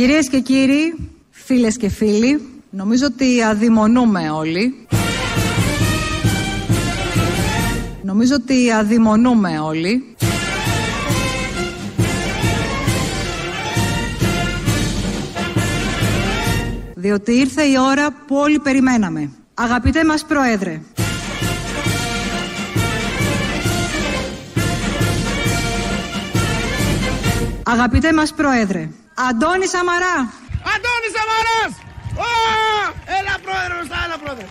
Κυρίες και κύριοι, φίλες και φίλοι, νομίζω ότι αδειμονούμε όλοι. Νομίζω ότι αδειμονούμε όλοι. Διότι ήρθε η ώρα που όλοι περιμέναμε. Αγαπητέ μας Πρόεδρε, Αγαπητέ μας Πρόεδρε, Αντώνη Σαμαρά. Αντώνη Σαμαράς! Έλα πρόεδρε, έλα πρόεδρε.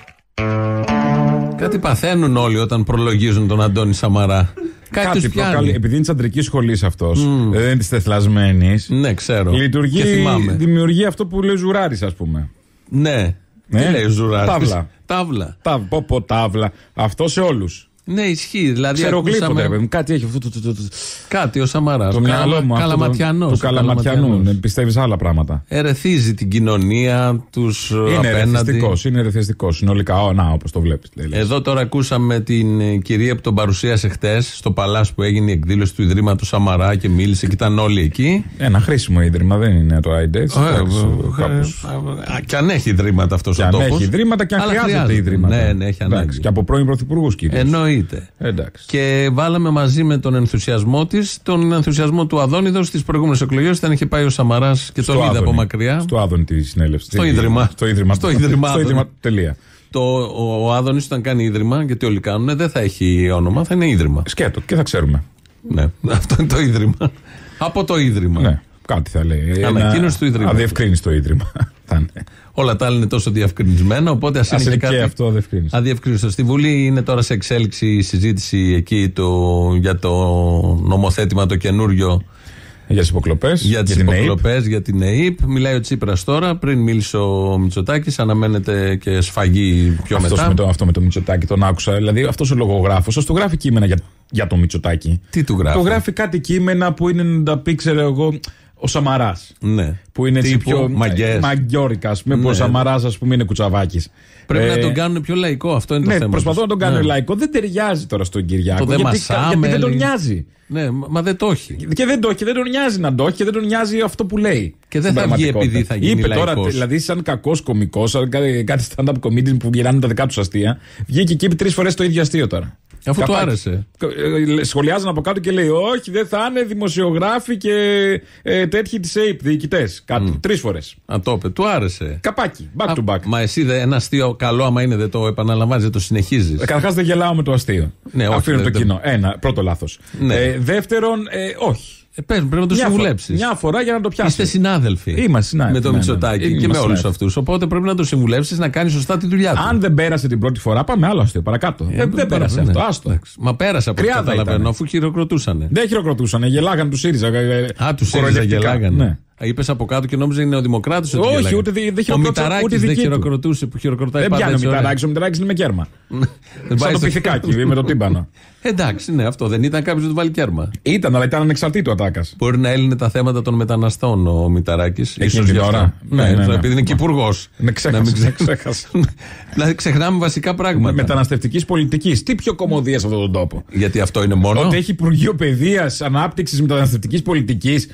Κάτι παθαίνουν όλοι όταν προλογίζουν τον Αντώνη Σαμαρά. Κάτι, Κάτι τους πιάνει. προκαλεί. Επειδή είναι της αντρικής σχολής αυτός, δεν είναι της τεθλασμένη. Ναι, ξέρω. Λειτουργεί, Και θυμάμαι. δημιουργεί αυτό που λέει Ζουράρης, ας πούμε. Ναι. Ναι. Τι λέει ο Ζουράρης; Τάβλα. Τάβλα. Τα, πω, πω, τάβλα. Αυτό σε όλους. Ναι, ισχύει. Δηλαδή, Ξερογλύπτονται, ακούσαμε ρε παιδί μου. Κάτι έχει αυτό το, το, το, το, κάτι ο Σαμαράς. το μυαλό μου. αυτό το- Καλαματιανό. Του καλαματιανού. Ναι, Πιστεύεις άλλα πράγματα. Ερεθίζει την κοινωνία, τους Είναι απέναντι. ερεθιστικός. Είναι ερεθιστικός. Συνολικά, Ω, να, όπως το βλέπεις. Εδώ τώρα ακούσαμε την ε, κυρία που τον παρουσίασε χτες στο παλάς που έγινε η εκδήλωση του Ιδρύματος Σαμαρά και μίλησε και ήταν όλοι εκεί. Ένα χρήσιμο ίδρυμα, δεν είναι το IDES. Ε, Και αν έχει ιδρύματα αυτός Και ο αν τόπος. έχει ιδρύματα και αν χρειάζεται ιδρύματα. Ναι, ναι, έχει ανάγκη. Εντάξει, Και από πρώην πρωθυπουργούς κυρίω. Εννοείται. Εντάξει. Και βάλαμε μαζί με τον ενθουσιασμό της τον ενθουσιασμό του Αδόνιδος στις προηγούμενες εκλογές όταν είχε πάει ο Σαμαράς και τον είδε από Άδωνη. μακριά. Στο Άδωνη τη συνέλευση. Στο Ίδρυμα. Στο Ίδρυμα. Στο Ίδρυμα Στο Άδωνη. Ίδρυμα. Τελεία. Το, ο, ο Άδωνη όταν κάνει ίδρυμα, γιατί όλοι κάνουν, δεν θα έχει όνομα, θα είναι ίδρυμα. Σκέτο και θα ξέρουμε. Ναι, αυτό είναι το ίδρυμα. από το ίδρυμα. Ναι, κάτι θα λέει. Ανακοίνωση του Ιδρύματος. Αδιευκρίνηστο ίδρυμα. Θα είναι. Όλα τα άλλα είναι τόσο διευκρινισμένα, οπότε ας Ας είναι και είναι και κάτι. αυτό αδιευκρίνιστο. Αδιευκρίνιστο. Στη Βουλή είναι τώρα σε εξέλιξη η συζήτηση εκεί το, για το νομοθέτημα το καινούριο Για τις υποκλοπές. για τις υποκλοπές, για την ΕΕΠ. Μιλάει ο Τσίπρας τώρα. Πριν μίλησε ο Μητσοτάκης, αναμένεται και σφαγή πιο Αυτός μετά. με το, αυτό με το Μητσοτάκη τον άκουσα. Δηλαδή αυτός ο λογογράφος, ω του γράφει κείμενα για, για το Μητσοτάκη. Τι του γράφει; Το γράφει κάτι κείμενα που είναι να τα πει, ξέρω εγώ, ο Σαμαράς. Ναι. Που είναι έτσι Τύπου πιο. μαγκές. Μαγκιόρικα, ας πούμε, που Ναι. ο Σαμαράς, ας πούμε, είναι κουτσαβάκι. Πρέπει να τον κάνουν πιο λαϊκό. Αυτό είναι το Ναι, θέμα. προσπαθώ να τους. τον κάνω Ναι. λαϊκό. Δεν ταιριάζει τώρα στον Κυριάκο. Το δε γιατί, μασάμε, γιατί δεν τον έλεγε. νοιάζει. Ναι, μα μα δεν το έχει. Και δεν το έχει, δεν τον νοιάζει να το έχει και δεν τον νοιάζει αυτό που λέει. Και δεν στην θα βγει πραγματικότητα. επειδή θα γίνει Είπε τώρα, λαϊκός. δηλαδή, σαν κακός κωμικό, σαν κάτι κάτι stand-up comedian που γυράνε τα δικά τους αστεία, βγήκε και είπε τρεις φορές το ίδιο αστείο τώρα. Αφού του Καπάκι. άρεσε. Ε, Σχολιάζαν από κάτω και λέει: Όχι, δεν θα είναι δημοσιογράφοι και ε, τέτοιοι της ΑΕΠ, διοικητές. Κάτι. Τρεις φορές. Αν το είπε, του άρεσε. Καπάκι. Back to Α, back. Μα εσύ δε, ένα αστείο καλό, άμα είναι, δεν το επαναλαμβάνεις, δεν το συνεχίζεις. Καταρχάς δεν γελάω με το αστείο. Ναι, όχι, Αφήνω δεν- το δεν- κοινό. Ένα, πρώτο λάθος. Ναι. Ε, δεύτερον, ε, όχι. Ε, πες, πρέπει να το Μια φορά- συμβουλέψεις. Μια φορά για να το πιάσεις. Είστε συνάδελφοι. Είμαστε συνάδελφοι, Με το ναι, ναι, ναι. Μητσοτάκη Είμαστε και με όλους συνάδελφοι. αυτούς. Οπότε πρέπει να το συμβουλεύσει να κάνει σωστά τη δουλειά του. Αν δεν πέρασε την πρώτη φορά, πάμε άλλο αστείο παρακάτω. Ε, δεν τώρα, πέρασε ναι. αυτό. Άστο. Εντάξει. Μα πέρασε από ό,τι Κρυάδα καταλαβαίνω, ήταν. αφού χειροκροτούσανε. Δεν χειροκροτούσαν, γελάγαν τους ΣΥΡΙΖΑ. ε, ε, Α, τους ΣΥΡΙΖΑ κοροϊδευτικά. Γελάγανε. Ναι. Είπες από κάτω και νόμιζες είναι ο Δημοκράτης. Όχι, ούτε δι- δεν Ο χειροκρότησαν, Μηταράκης ούτε δεν δική του. χειροκροτούσε που χειροκροτάει Δεν πάντα πιάνει ο έτσι ωραία. Μηταράκης, ο Μηταράκης είναι με κέρμα. Δεν Σαν πάει το στο- πυθικάκι με το τύμπανο. Εντάξει, ναι, αυτό δεν ήταν κάποιος που του βάλει κέρμα. Ήταν, αλλά ήταν ανεξαρτήτου ατάκας. Μπορεί να έλυνε τα θέματα των μεταναστών ο Μηταράκης. Εκείνη την ώρα. Ναι, Ναι, ναι, ναι. επειδή είναι και υπουργός. Ναι, ξέχασα, ξέχασα. Δηλαδή ξεχνάμε βασικά πράγματα. Μεταναστευτικής πολιτικής. Τι πιο κομμωδίας σε αυτόν τον τόπο. Γιατί αυτό είναι μόνο. Ότι έχει Υπουργείο Παιδείας, Ανάπτυξης Μεταναστευτικής Πολιτικής,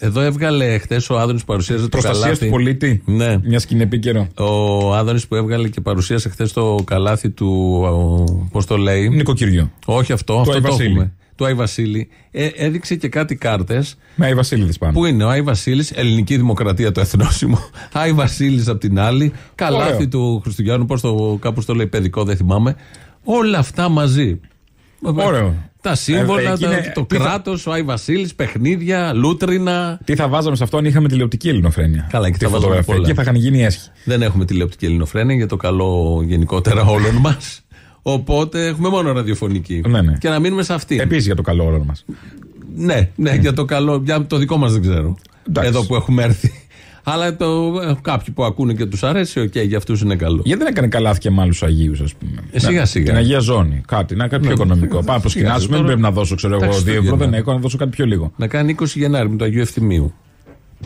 Εδώ έβγαλε χθες ο Άδωνης που παρουσίαζε το Προστασία καλάθι. του πολίτη. Ναι. Μια και είναι επίκαιρο. Ο Άδωνης που έβγαλε και παρουσίασε χθες το καλάθι του. Πώς το λέει. Νοικοκυριό. Όχι αυτό, αυτό Άι το Βασίλη. έχουμε. Του Άι Βασίλη. Ε, έδειξε και κάτι κάρτες. Με Άι Βασίλειδη πάνω. Πού είναι ο Άι Βασίλης, Ελληνική Δημοκρατία το εθνόσημο. Άι Βασίλης απ' την άλλη. Καλάθι Ωραίο. του Χριστουγιάννου, πώς το, κάπως το λέει παιδικό, δεν θυμάμαι. Όλα αυτά μαζί. Ωραίο. Τα σύμβολα, Ε, εκεί τα- είναι- το τι θα- κράτος, ο Άι Βασίλης, παιχνίδια, λούτρινα. Τι θα βάζαμε σε αυτό αν είχαμε τηλεοπτική ελληνοφρένεια. Καλά, εκεί Τη θα βάζαμε φωτογραφία. πολλά. Εκεί θα είχαν γίνει έσχη. Δεν έχουμε τηλεοπτική ελληνοφρένεια για το καλό γενικότερα όλων μας. Οπότε έχουμε μόνο ραδιοφωνική. Ναι, ναι. Και να μείνουμε σε αυτή. Επίσης για το καλό όλων μας. Ναι, ναι, για το καλό. Για το δικό μας δεν ξέρω. Εντάξει. Εδώ που έχουμε έρθει. Αλλά το, ε, κάποιοι που ακούνε και τους αρέσει, οκέι, για αυτούς είναι καλό. Γιατί δεν έκανε καλάθια με άλλους Αγίους, ας πούμε. Ε, σιγά, Να- σιγά. Την Αγία Ζώνη. Κάτι, να κάτι πιο Ναι. οικονομικό. Πάμε Σιγά, προσκυνάσουμε, τώρα- δεν πρέπει να δώσω, ξέρω Τα εγώ, 2 ευρώ. Χριστούγεννα. Δεν έχω να δώσω κάτι πιο λίγο. Να κάνει 20 Γενάρη με το Αγίου Ευθυμίου.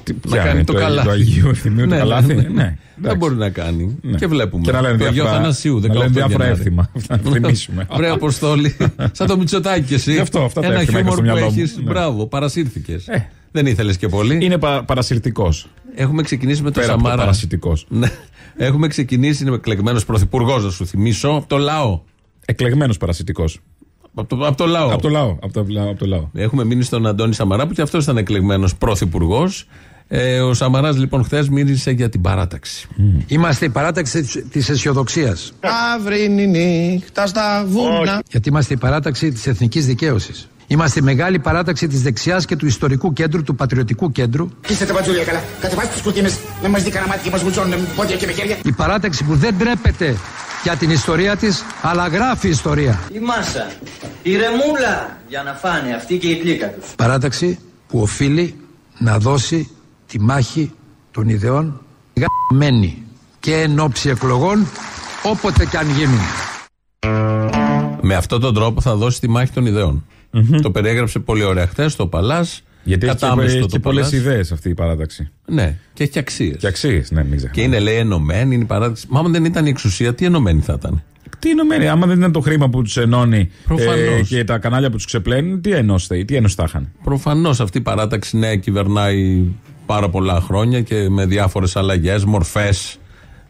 Τι- Να ποια κάνει είναι, το Το καλάθι. Αγίου Ευθυμίου, το Ναι, καλάθι. ναι, ναι. Ναι, Δεν εντάξει. μπορεί να κάνει. Ναι. Και βλέπουμε. Και να λένε το Αγίου διάφορα- Αθανασίου, να 18 λένε διάφορα Γενάρη. έθιμα. Να θυμίσουμε. Βρε Αποστόλη. Σαν το Μητσοτάκι και εσύ. Γι' αυτό, αυτά τα Ένα έθιμα είχα χιούμορ στο που μυαλό μου. έχεις. Ναι. Μπράβο, παρασύρθηκες. Ε, Δεν ήθελες και πολύ. Είναι πα, παρασυρτικός. Έχουμε ξεκινήσει με τον Πέρα από το Σαμαρά. παρασυρτικός. Ναι. Έχουμε ξεκινήσει, είναι εκλεγμένος πρωθυπουργός, να σου θυμίσω, από το λαό. Εκλεγμένος παρασυρτικός. Από το, από το λαό. Από το λαό. Από το, λαό- από το λαό. Έχουμε μείνει στον Αντώνη Σαμαρά που και αυτός ήταν εκλεγμένος πρωθυπουργός. Ε, ο Σαμαράς λοιπόν χθες μίλησε για την παράταξη. Είμαστε η παράταξη της αισιοδοξίας. Αύρινη νύχτα στα βουνά. Γιατί είμαστε η παράταξη της εθνικής δικαίωσης. Είμαστε η μεγάλη παράταξη της δεξιάς και του ιστορικού κέντρου, του πατριωτικού κέντρου. Είστε τα μπατζούλια καλά. Κατεβάστε τις κουρτίνες να μας δει κανένα μάτι και μας βουτσώνουν με πόδια και με χέρια. Η παράταξη που δεν τρέπεται για την ιστορία της, αλλά γράφει ιστορία. Η μάσα, η ρεμούλα για να φάνε αυτοί και η πλήκα τους. Παράταξη που οφείλει να δώσει τη μάχη των ιδεών γαμμένη και εν ώψη εκλογών όποτε και αν γίνουν. Με αυτόν τον τρόπο θα δώσει τη μάχη των ιδεων Το περιέγραψε πολύ ωραία χθες στο Παλάς. Γιατί έχει και, και πολλές ιδέες αυτή η παράταξη. Ναι, και έχει αξίες. Και αξίες, ναι, μην Και ξεχνάμε. είναι λέει ενωμένη, είναι η παράταξη. Μα άμα δεν ήταν η εξουσία, τι ενωμένη θα ήταν; Τι ενωμένοι, άμα δεν ήταν το χρήμα που τους ενώνει ε, Προφανώς. και τα κανάλια που τους ξεπλένουν, τι ενώστε, τι ένωση θα είχαν. Προφανώς αυτή η παράταξη ναι, κυβερνάει πάρα πολλά χρόνια και με διάφορες αλλαγές, μορφές,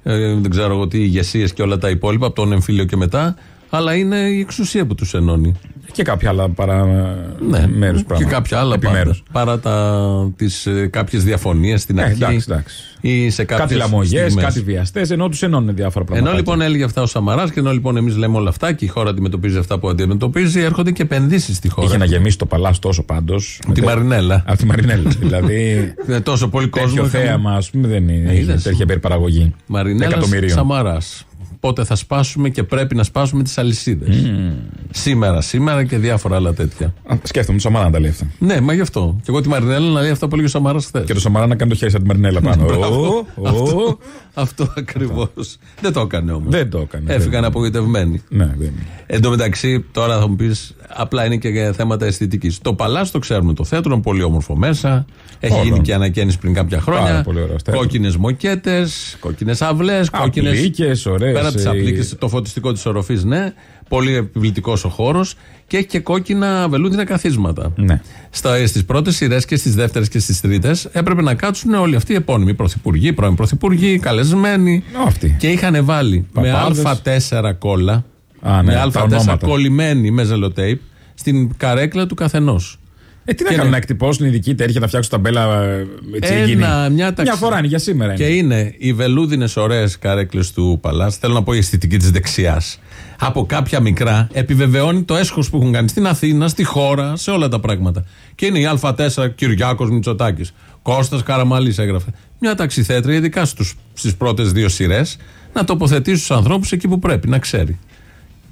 ε, δεν ξέρω εγώ τι, ηγεσίες και όλα τα υπόλοιπα από τον εμφύλιο και μετά. Αλλά είναι η εξουσία που τους ενώνει. Και κάποια άλλα παρά Ναι, μέρους και πράγματα. κάποια άλλα Επιμέρους. πάντα. Παρά τα, τις, ε, κάποιες διαφωνίες στην Ε, αρχή εντάξει, εντάξει. ή σε κάποιες Κάτι λαμογές, στιγμές. κάτι βιαστές, ενώ τους ενώνουν διάφορα πράγματα. Ενώ λοιπόν έλεγε αυτά ο Σαμαράς και ενώ λοιπόν εμείς λέμε όλα αυτά και η χώρα αντιμετωπίζει αυτά που αντιμετωπίζει, έρχονται και επενδύσεις στη χώρα. Είχε να γεμίσει το παλά τόσο πάντως. Τη Μαρινέλα. Από τη Μαρινέλα. δηλαδή. Είναι τόσο πολύ κόσμο. τέτοιο είχαμε. θέαμα, ας πούμε, δεν είναι. Ε, είδες. τέτοια υπερπαραγωγή. Μαρινέλας Εκατομμυρίων. Σαμαράς. Πότε θα σπάσουμε και πρέπει να σπάσουμε τις αλυσίδες. Σήμερα, σήμερα και διάφορα άλλα τέτοια. Α, Σκέφτομαι το Σαμαρά να τα λέει αυτά. Ναι, μα γι' αυτό. Και εγώ τη Μαρινέλα να λέει αυτά που έλεγε ο Σαμαράς χθες. Και το Σαμαρά να κάνει το χέρι σαν τη Μαρινέλα πάνω. Ω, ω. Αυτό ακριβώς. Δεν το έκανε όμως. Δεν το έκανε. Έφυγαν δεν- απογοητευμένοι. Ναι, δεν. Εν τω μεταξύ, τώρα θα μου πεις, απλά είναι και για θέματα αισθητικής. Το Παλάς το ξέρουμε το θέατρο, είναι πολύ όμορφο μέσα. Έχει Όλο. γίνει και ανακαίνιση πριν κάποια Πάρα χρόνια. πολύ ωραίο θέατρο. Κόκκινες μοκέτες, κόκκινες αυλές, κόκκινες. Απλίκες, ωραίες, Πέρα από τι ε, απλίκε, το φωτιστικό της οροφής, ναι. Πολύ επιβλητικός ο χώρος. Και έχει και κόκκινα βελούδινα καθίσματα. Ναι. Στις πρώτες σειρές και στις δεύτερες και στις τρίτες έπρεπε να κάτσουν όλοι αυτοί οι επώνυμοι πρωθυπουργοί, πρώην πρωθυπουργοί, καλεσμένοι. Ω, αυτοί. Και είχαν βάλει Παπάδες. με Α4 κόλλα, Α, ναι, με τα Α4 ονόματα. κολλημένη με ζελοτέιπ στην καρέκλα του καθενός. Ε, τι να Και κάνουν, ναι. να εκτυπώσουν ειδική τέτοια, να φτιάξουν ταμπέλα ε, έτσι Ένα, γίνει. μια ταξι- φορά είναι για σήμερα. Και Είναι. είναι οι βελούδινες ωραίες καρέκλες του Παλά, θέλω να πω η αισθητική της δεξιάς. Από κάποια μικρά επιβεβαιώνει το έσχος που έχουν κάνει στην Αθήνα, στη χώρα, σε όλα τα πράγματα. Και είναι η Α4 Κυριάκος Μητσοτάκης. Κώστας Καραμαλής έγραφε. Μια ταξιθέτρια, ειδικά στις πρώτες δύο σειρές, να τοποθετήσει τους ανθρώπους εκεί που πρέπει, να ξέρει.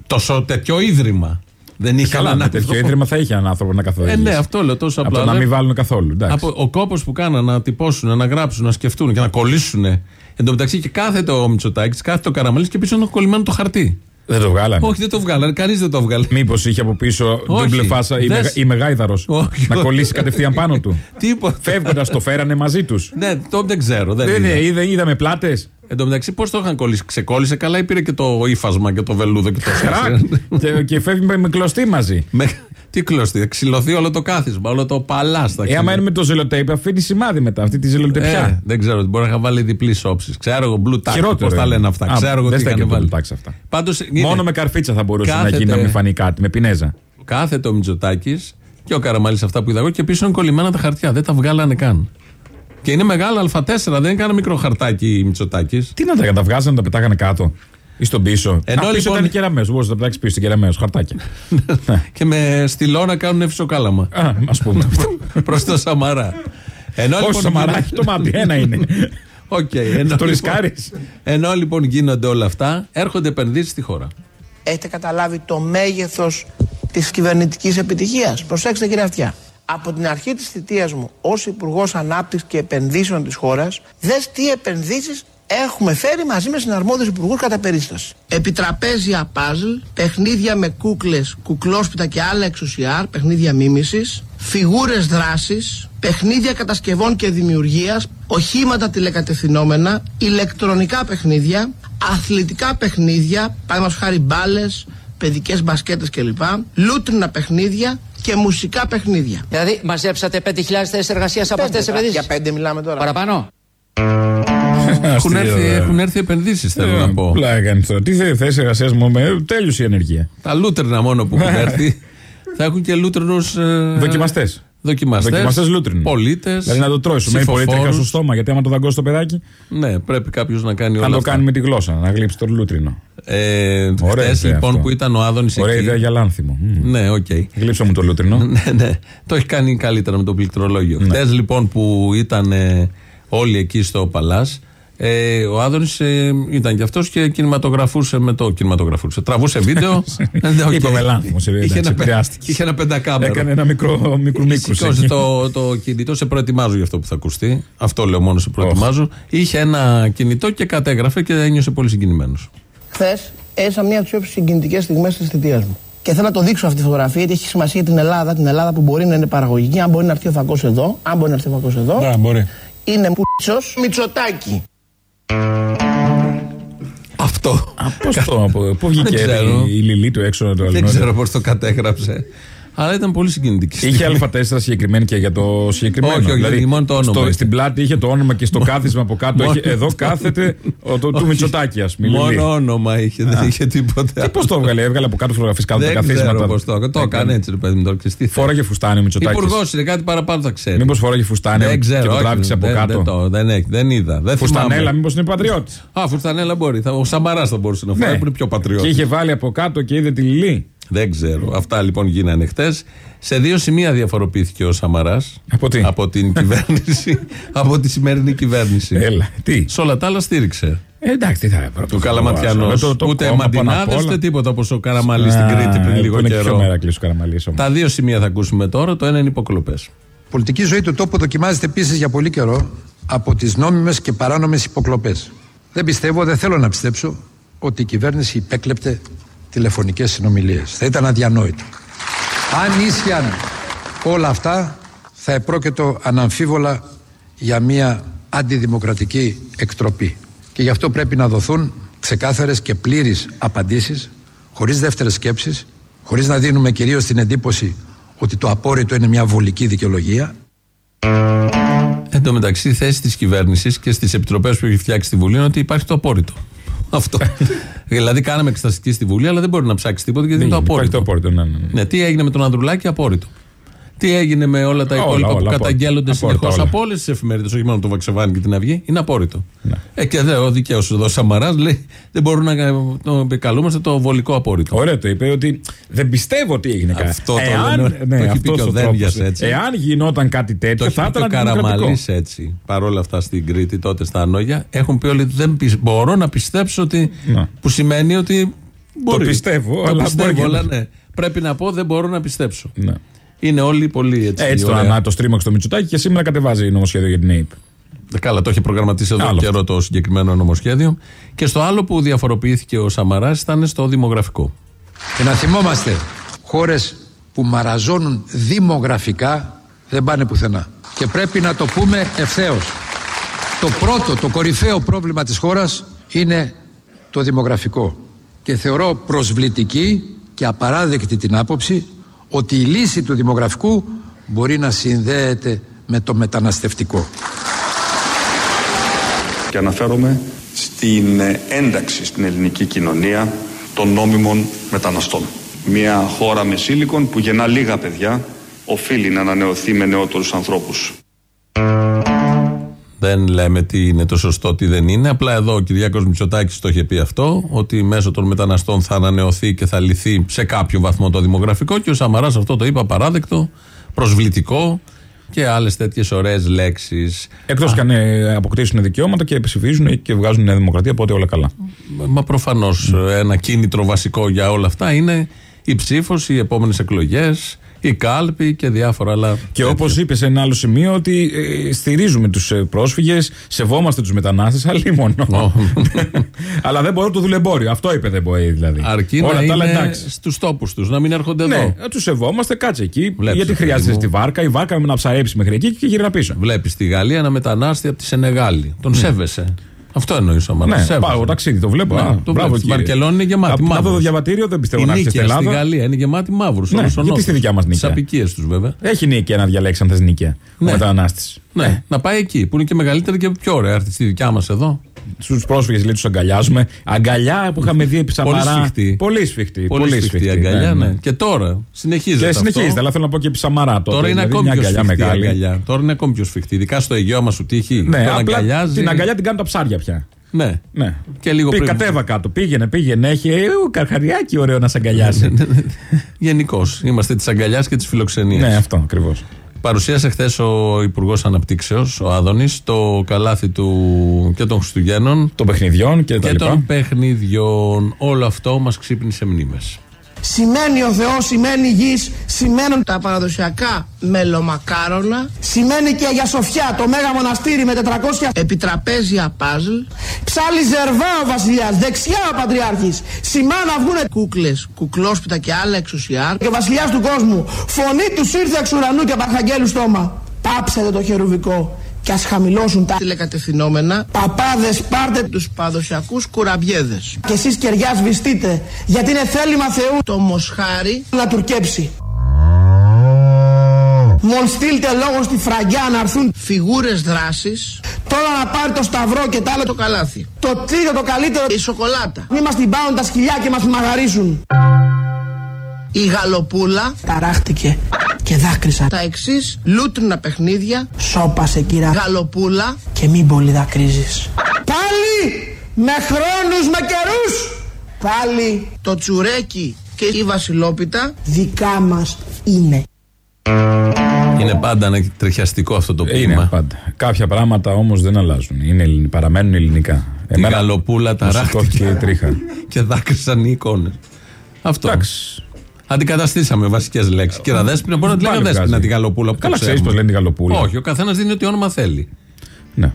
Τόσο τέτοιο ίδρυμα. Δεν είχε Καλά, έναν με τέτοιο άνθρωπο. ίδρυμα θα είχε έναν άνθρωπο να Ε, καθοδηγήσει. ναι, αυτό λέω τόσο Από απλά. το να Δεν- μην βάλουν καθόλου. εντάξει. από ο κόπος που κάνανε να τυπώσουν, να γράψουν, να σκεφτούν και να κολλήσουν. Εν τω μεταξύ και κάθεται ο Μητσοτάκης, κάθεται ο Καραμαλής και πίσω είναι κολλημένο το χαρτί. Δεν το βγάλανε. Όχι, δεν το βγάλανε, κανείς δεν το βγάλε. Μήπως είχε από πίσω Όχι. ντούμπλε φάσα ή, Δες. μεγα, ή μεγάιδαρος. Όχι, Να όχι. κολλήσει κατευθείαν πάνω του. Τίποτα. Φεύγοντας το φέρανε μαζί τους. Ναι, το δεν ξέρω. Δεν Δεν είδα. είναι, είδα, είδαμε πλάτες. Εν τω μεταξύ, πώς το είχαν κολλήσει, ξεκόλλησε καλά ή πήρε και το ύφασμα και το βελούδο και το Χρακ. και, και φεύγει με, με κλωστή μαζί. Με, τι κλωστή, θα ξυλωθεί όλο το κάθισμα, όλο το παλάς στα Ε, άμα είναι με το ζελοτέιπ, αφήνει σημάδι μετά. Αυτή τη ζελοτεπιά. Ε, δεν ξέρω, μπορεί να είχα βάλει διπλή όψη. Ξέρω εγώ, blue tax, Χειρότερο. πώς τα είναι. λένε αυτά. Α, ξέρω εγώ δεν τι στέκει είχαν το βάλει. τάξη αυτά. Πάντως, είναι- Μόνο με καρφίτσα θα μπορούσε να Κάθεται- γίνει να μην φανεί κάτι. Με πινέζα. Κάθεται ο Μητσοτάκης και ο Καραμαλή αυτά που είδα εγώ και πίσω είναι κολλημένα τα χαρτιά. Δεν τα βγάλανε καν. Και είναι μεγάλα Α4, δεν είναι κανένα μικρό χαρτάκι η Μητσοτάκης. Τι να τα, τα βγάζανε, τα πετάγανε κάτω. Ή στον πίσω. Ενώ Α, πίσω λοιπόν- ήταν Κεραμέως. Μπορούσε να τα πετάξει πίσω στην Κεραμέως. Χαρτάκια. και με στυλό να κάνουν φυσοκάλαμα. Α, ας πούμε. Προς το Σαμαρά. Ενώ Όσο λοιπόν σαμαράκι το μάτι, ένα είναι. Οκ, ενώ, Το λοιπόν, ρισκάρεις. ενώ λοιπόν γίνονται όλα αυτά, έρχονται επενδύσεις στη χώρα. Έχετε καταλάβει το μέγεθος της κυβερνητικής επιτυχίας; Προσέξτε κύριε Αυτιά. Από την αρχή της θητείας μου ως υπουργός Ανάπτυξης και Επενδύσεων της χώρας, δες τι επενδύσεις έχουμε φέρει μαζί με συναρμόδιους υπουργούς κατά περίσταση. Επιτραπέζια παζλ, παιχνίδια με κούκλες, κουκλόσπιτα και άλλα αξεσουάρ, παιχνίδια μίμησης, φιγούρες δράσης, παιχνίδια κατασκευών και δημιουργίας, οχήματα τηλεκατευθυνόμενα, ηλεκτρονικά παιχνίδια, αθλητικά παιχνίδια, παραδείγματος χάρη μπάλες, παιδικές μπασκέτες κλπ. Λούτρινα παιχνίδια, και μουσικά παιχνίδια. Δηλαδή, μαζέψατε 5.000 θέσεις εργασίας από αυτές τις Πέντε, επενδύσεις. Για πέντε μιλάμε τώρα. Παραπάνω. Έχουν έρθει, Αστείο, έχουν έρθει επενδύσεις, θέλω Ε, να πω. Πλάκα κάνει τώρα. Τι θέση εργασίας μου, με τέλειωσε η ενεργεία. Τα λούτρινα μόνο που έχουν έρθει. θα έχουν και λούτρινους. Δοκιμαστές. Δοκιμαστές. Δοκιμαστές λούτρινου. Πολίτες. Δηλαδή να το τρώει, σου μένει πολύ τρίχα στο στόμα. Γιατί άμα το δαγκώσει το παιδάκι, Ναι, πρέπει κάποιος να κάνει όλα να το αυτά. κάνει με τη γλώσσα, να γλύψει το λούτρινο. Ε, Ωραία χθες, ιδέα λοιπόν αυτό. που ήταν ο Άδωνης Ωραία εκεί. ιδέα για Λάνθιμο. Μμ. Ναι, οκ. Γλύψα μου το λούτρινο. ναι, ναι. Το έχει κάνει καλύτερα με το πληκτρολόγιο. Ναι. Χθες λοιπόν που ήταν ε, όλοι εκεί στο Παλάς, ε, ο Άδωνης ήταν κι αυτός και κινηματογραφούσε με το. Κινηματογραφούσε. Τραβούσε βίντεο. Ε, ναι, οκ. Είπαμε Λάνθιμος, ε, Είχε εντάξει, ένα, πε- επηρεάστηκε. είχε ένα πεντακάμερο. Έκανε ένα μικρό μικρού μήκους. Σηκώσε το, το κινητό, σε προετοιμάζω για αυτό που θα ακουστεί. Αυτό λέω μόνο, σε προετοιμάζω. Είχε ένα κινητό και κατέγραφε και ένιωσε πολύ συγκινημένος. Χθες έζησα μία από τι πιο συγκινητικές στιγμές της θητείας μου. Και θέλω να το δείξω αυτή τη φωτογραφία γιατί έχει σημασία για την Ελλάδα. Την Ελλάδα που μπορεί να είναι παραγωγική, αν μπορεί να έρθει ο φακός εδώ. Αν μπορεί να έρθει ο φακός εδώ. Ναι, μπορεί. Είναι πουτσο Μητσοτάκι. Αυτό. Πώς το. από- Πού βγήκε Δεν ξέρω. η Λιλή του έξω το Δεν αλληνόδιο. ξέρω πώς το κατέγραψε. Αλλά ήταν πολύ συγκινητική. Είχε Α4 συγκεκριμένη και για το συγκεκριμένο. Όχι, όχι, μόνο το όνομα στο- είχε. στην πλάτη είχε το όνομα και στο κάθισμα από κάτω. Μόνο- είχε- εδώ κάθεται ο, το, του Όχι. Μητσοτάκη, ας πούμε. η Λιλή. Μόνο όνομα είχε, δεν είχε τίποτα. Τι πώς το έβγαλε, έβγαλε από κάτω φωτογραφίες κάτω τα Δεν καθίσματα. ξέρω πώς το έκανε. Το έκανε έτσι, ρε παιδί μου. τώρα, ξέρεις τι θέλει. Φόραγε φουστάνι ο Μητσοτάκης. Υπουργός είναι κάτι παραπάνω θα ξέρει. Μήπως φόραγε φουστάνι Δεν ξέρω. και το όχι, τράβηξε από δεν- κάτω. Δεν, το- δεν, έχει, δεν είδα. Δεν Φουστανέλα, θυμάμαι. μήπως είναι πατριώτης. Α, φουστανέλα μπορεί. Θα- Ο Σαμαράς θα μπορούσε να φάει που είναι πιο Και πατριώτη. είχε βάλει από κάτω και είδε τη Λιλή. Δεν ξέρω. Αυτά λοιπόν γίνανε χτες. Σε δύο σημεία διαφοροποιήθηκε ο Σαμαράς. Από τι; Από την κυβέρνηση. από τη σημερινή κυβέρνηση. Έλα, τι; Σε όλα τα άλλα στήριξε. Ε, εντάξει, τι θα έπρεπε. Του Καλαματιανός. Ούτε μαντινάδες, ούτε τίποτα όπως ο Καραμαλής στην Κρήτη πριν λίγο Είναι και πιο καιρό. μέρα ο Καραμαλής όμως. Τα δύο σημεία θα ακούσουμε τώρα. Το ένα είναι υποκλοπές. Η πολιτική ζωή του τόπου δοκιμάζεται επίσης για πολύ καιρό από τις νόμιμες και παράνομες υποκλοπές. Δεν πιστεύω, δεν θέλω να πιστέψω ότι η κυβέρνηση υπέκλεπτε τηλεφωνικές συνομιλίες. Θα ήταν αδιανόητο. Αν ίσχυαν όλα αυτά, θα επρόκειτο αναμφίβολα για μια αντιδημοκρατική εκτροπή. Και γι' αυτό πρέπει να δοθούν ξεκάθαρες και πλήρεις απαντήσεις, χωρίς δεύτερες σκέψεις, χωρίς να δίνουμε κυρίως την εντύπωση ότι το απόρριτο είναι μια βολική δικαιολογία. Εν τω μεταξύ, η θέση της κυβέρνησης και στις επιτροπές που έχει φτιάξει στη Βουλή είναι ότι υπάρχει το απόρριτο. Αυτό. δηλαδή, κάναμε εξεταστική στη Βουλή, αλλά δεν μπορεί να ψάξει τίποτα γιατί είναι το Υπάρχει απόρριτο. το απόρριτο, ναι, ναι, ναι. Ναι, τι έγινε με τον Ανδρουλάκη, απόρριτο. Τι έγινε με όλα τα Όλα, υπόλοιπα όλα, που απόρριτο. καταγγέλλονται Απόρριτα συνεχώς όλα. από όλες τις εφημερίδες, όχι μόνο το Βαξεβάνι και την Αυγή, είναι απόρριτο. Ναι. Ε, και δε, ο δικαίω εδώ Σαμαράς λέει δεν μπορούμε να το επικαλούμαστε το βολικό απόρριτο. Ωραία το είπε ότι δεν πιστεύω ότι έγινε κάτι. Αυτό το λένε, το έχει πει αυτός και ο ο Δένδιας τρόπος. έτσι. Εάν γινόταν κάτι Το τέτοιο, έχει θα πει και ήταν ο Καραμαλής αντιδημοκρατικό. έτσι. Παρόλα αυτά στην Κρήτη, τότε στα Ανόγια, έχουν πει όλοι δεν πι- μπορώ να πιστέψω ότι. Να. που σημαίνει ότι. Μπορεί. πιστεύω, το αλλά πιστεύω, μπορεί και αλλά να- ναι. Πρέπει να πω δεν μπορώ να πιστέψω. Ναι. Είναι όλοι πολύ έτσι. Έτσι το, ωραία. ανά, το στρίμωξε το Μητσοτάκη και σήμερα κατεβάζει νομοσχέδιο για την ΑΕΠ. Καλά, το είχε προγραμματίσει εδώ Άλλο καιρό το συγκεκριμένο νομοσχέδιο. Και στο άλλο που διαφοροποιήθηκε ο Σαμαράς ήταν στο δημογραφικό. Και να θυμόμαστε, χώρες που μαραζώνουν δημογραφικά δεν πάνε πουθενά. Και πρέπει να το πούμε ευθέως. Το πρώτο, το κορυφαίο πρόβλημα της χώρας είναι το δημογραφικό. Και θεωρώ προσβλητική και απαράδεκτη την άποψη ότι η λύση του δημογραφικού μπορεί να συνδέεται με το μεταναστευτικό. Και αναφέρομαι στην ένταξη στην ελληνική κοινωνία των νόμιμων μεταναστών. Μια χώρα με σύλλικον που γεννά λίγα παιδιά οφείλει να ανανεωθεί με νεότερους ανθρώπους. Δεν λέμε τι είναι το σωστό, τι δεν είναι. Απλά εδώ ο Κυριάκος Μητσοτάκης το είχε πει αυτό, ότι μέσω των μεταναστών θα ανανεωθεί και θα λυθεί σε κάποιο βαθμό το δημογραφικό. Και ο Σαμαράς αυτό το είπε απαράδεκτο, προσβλητικό και άλλες τέτοιες ωραίες λέξεις. Εκτός και αν ε, αποκτήσουν δικαιώματα και ψηφίζουν και βγάζουν Νέα Δημοκρατία, οπότε όλα καλά. Μα προφανώς ένα κίνητρο βασικό για όλα αυτά είναι η ψήφος, οι επόμενες εκλογές, η κάλπη και διάφορα άλλα. Και όπως είπες σε ένα άλλο σημείο, ότι ε, στηρίζουμε τους πρόσφυγες, σεβόμαστε τους μετανάστες, αλλά μόνο. αλλά δεν μπορώ το δουλεμπόριο. Αυτό είπε δεν μπορεί δηλαδή. Αρκεί Όλα να τα άλλα είναι εντάξει. στους τόπους τους, να μην έρχονται εδώ. Ναι, τους σεβόμαστε, κάτσε εκεί. Βλέπεις, γιατί ρε παιδί χρειάζεται μου. στη βάρκα, η βάρκα να ψαρέψει μέχρι εκεί και γυρνά πίσω. Βλέπεις στη Γαλλία ένα μετανάστη από τη Σενεγάλη. Τον σέβεσαι. Αυτό εννοείς ο Σαμαρά. Ναι, Σέβομαι. πάω ταξίδι, το βλέπω. Ναι, Α, το μπράβο, βλέπω. Στην κύριε. Βαρκελόνη είναι γεμάτη Από- Να δω μαύρους. το διαβατήριο, δεν πιστεύω Η να έρθει στην νίκαια στη Ελλάδα. Γαλλία είναι γεμάτη μαύρου. Ναι, γιατί στη δικιά μας Τις νίκαια. απικίες τους βέβαια. Έχει νίκαια να διαλέξει αν θε νίκαια. Ο Ναι. μετανάστης. Ναι, να πάει εκεί που είναι και μεγαλύτερη και πιο ωραία. Έρθει στη δικιά μας εδώ. Στους πρόσφυγες λέει τους αγκαλιάζουμε. Αγκαλιά που είχαμε δει επί Πολύ Σαμαρά. σφιχτή. Πολύ σφιχτή. Πολύ σφιχτή αγκαλιά, ναι. Και τώρα συνεχίζεται. Και αυτό. συνεχίζεται, αλλά θέλω να πω και επί Σαμαρά τότε. Τώρα είναι δηλαδή, ακόμη μια πιο αγκαλιά σφιχτή η μεγάλη. αγκαλιά. Τώρα είναι ακόμη πιο σφιχτή. Ειδικά στο Αιγαίο μα σου τύχει. Ναι, τον απλά αγκαλιάζει. την αγκαλιά την κάνουν τα ψάρια πια. Ναι. Ναι. Και λίγο Πή, πριν. Κατέβα κάτω, πήγαινε, πήγαινε. Έχει ε, ου, καρχαριάκι ωραίο να σε αγκαλιάσει. Γενικώς. Είμαστε της αγκαλιάς και της φιλοξενίας. ναι, αυτό ακριβώς. Παρουσίασε χθες ο Υπουργός Αναπτύξεως, ο Άδωνης, το καλάθι του και των Χριστουγέννων Των παιχνιδιών και τα και λοιπά. των παιχνιδιών. Όλο αυτό μας ξύπνησε μνήμες. Σημαίνει ο Θεός, σημαίνει γης, σημαίνουν τα παραδοσιακά μελομακάρονα. Σημαίνει και για Σοφιά το μέγα μοναστήρι με 400 επιτραπέζια παζλ. Ψάλει ζερβά ο βασιλιάς, δεξιά ο πατριάρχης. Σημά να βγουνε κούκλες, κουκλόσπιτα και άλλα εξουσιάρ. Και ο βασιλιάς του κόσμου, φωνή του ήρθε εξ ουρανού και από αρχαγγέλου στόμα. Πάψετε το χερουβικό και ας χαμηλώσουν τα τηλεκατευθυνόμενα. Παπάδες πάρτε τους παραδοσιακούς κουραμπιέδες. Και εσείς κεριά σβηστείτε, γιατί είναι θέλημα Θεού το μοσχάρι να τουρκέψει. Μόλ στείλτε λόγο στη φραγκιά να έρθουν φιγούρες δράσης Τώρα να πάρει το σταυρό και τα άλλα το καλάθι Το τρίτο το καλύτερο η σοκολάτα Μη μας την πάρουν τα σκυλιά και μας μαγαρίσουν η γαλοπούλα ταράχτηκε και δάκρυσα. Τα εξής λούτρινα παιχνίδια. Σώπασε κύρα γαλοπούλα και μην πολύ δακρύζεις. Πάλι με χρόνους με καιρούς. Πάλι το τσουρέκι και η βασιλόπιτα δικά μας είναι. Είναι πάντα ένα τριχιαστικό αυτό το Είναι ποίημα. πάντα. Κάποια πράγματα όμως δεν αλλάζουν. Είναι, ελλην- παραμένουν ελληνικά. Τη γαλοπούλα μου ταράχτηκε σηκώθηκε η τρίχα. και δάκρυσαν οι εικόνες. Αυτό. Εντάξει. Αντικαταστήσαμε βασικές λέξεις. Και δέσπινα μπορεί να τη Πάλι λέγαμε δέσπινα βγάζει. τη γαλοπούλα που Καλά το ξέρεις ξέρουμε. πώς λένε τη γαλοπούλα. Όχι, ο καθένας δίνει ό,τι όνομα θέλει. Ναι.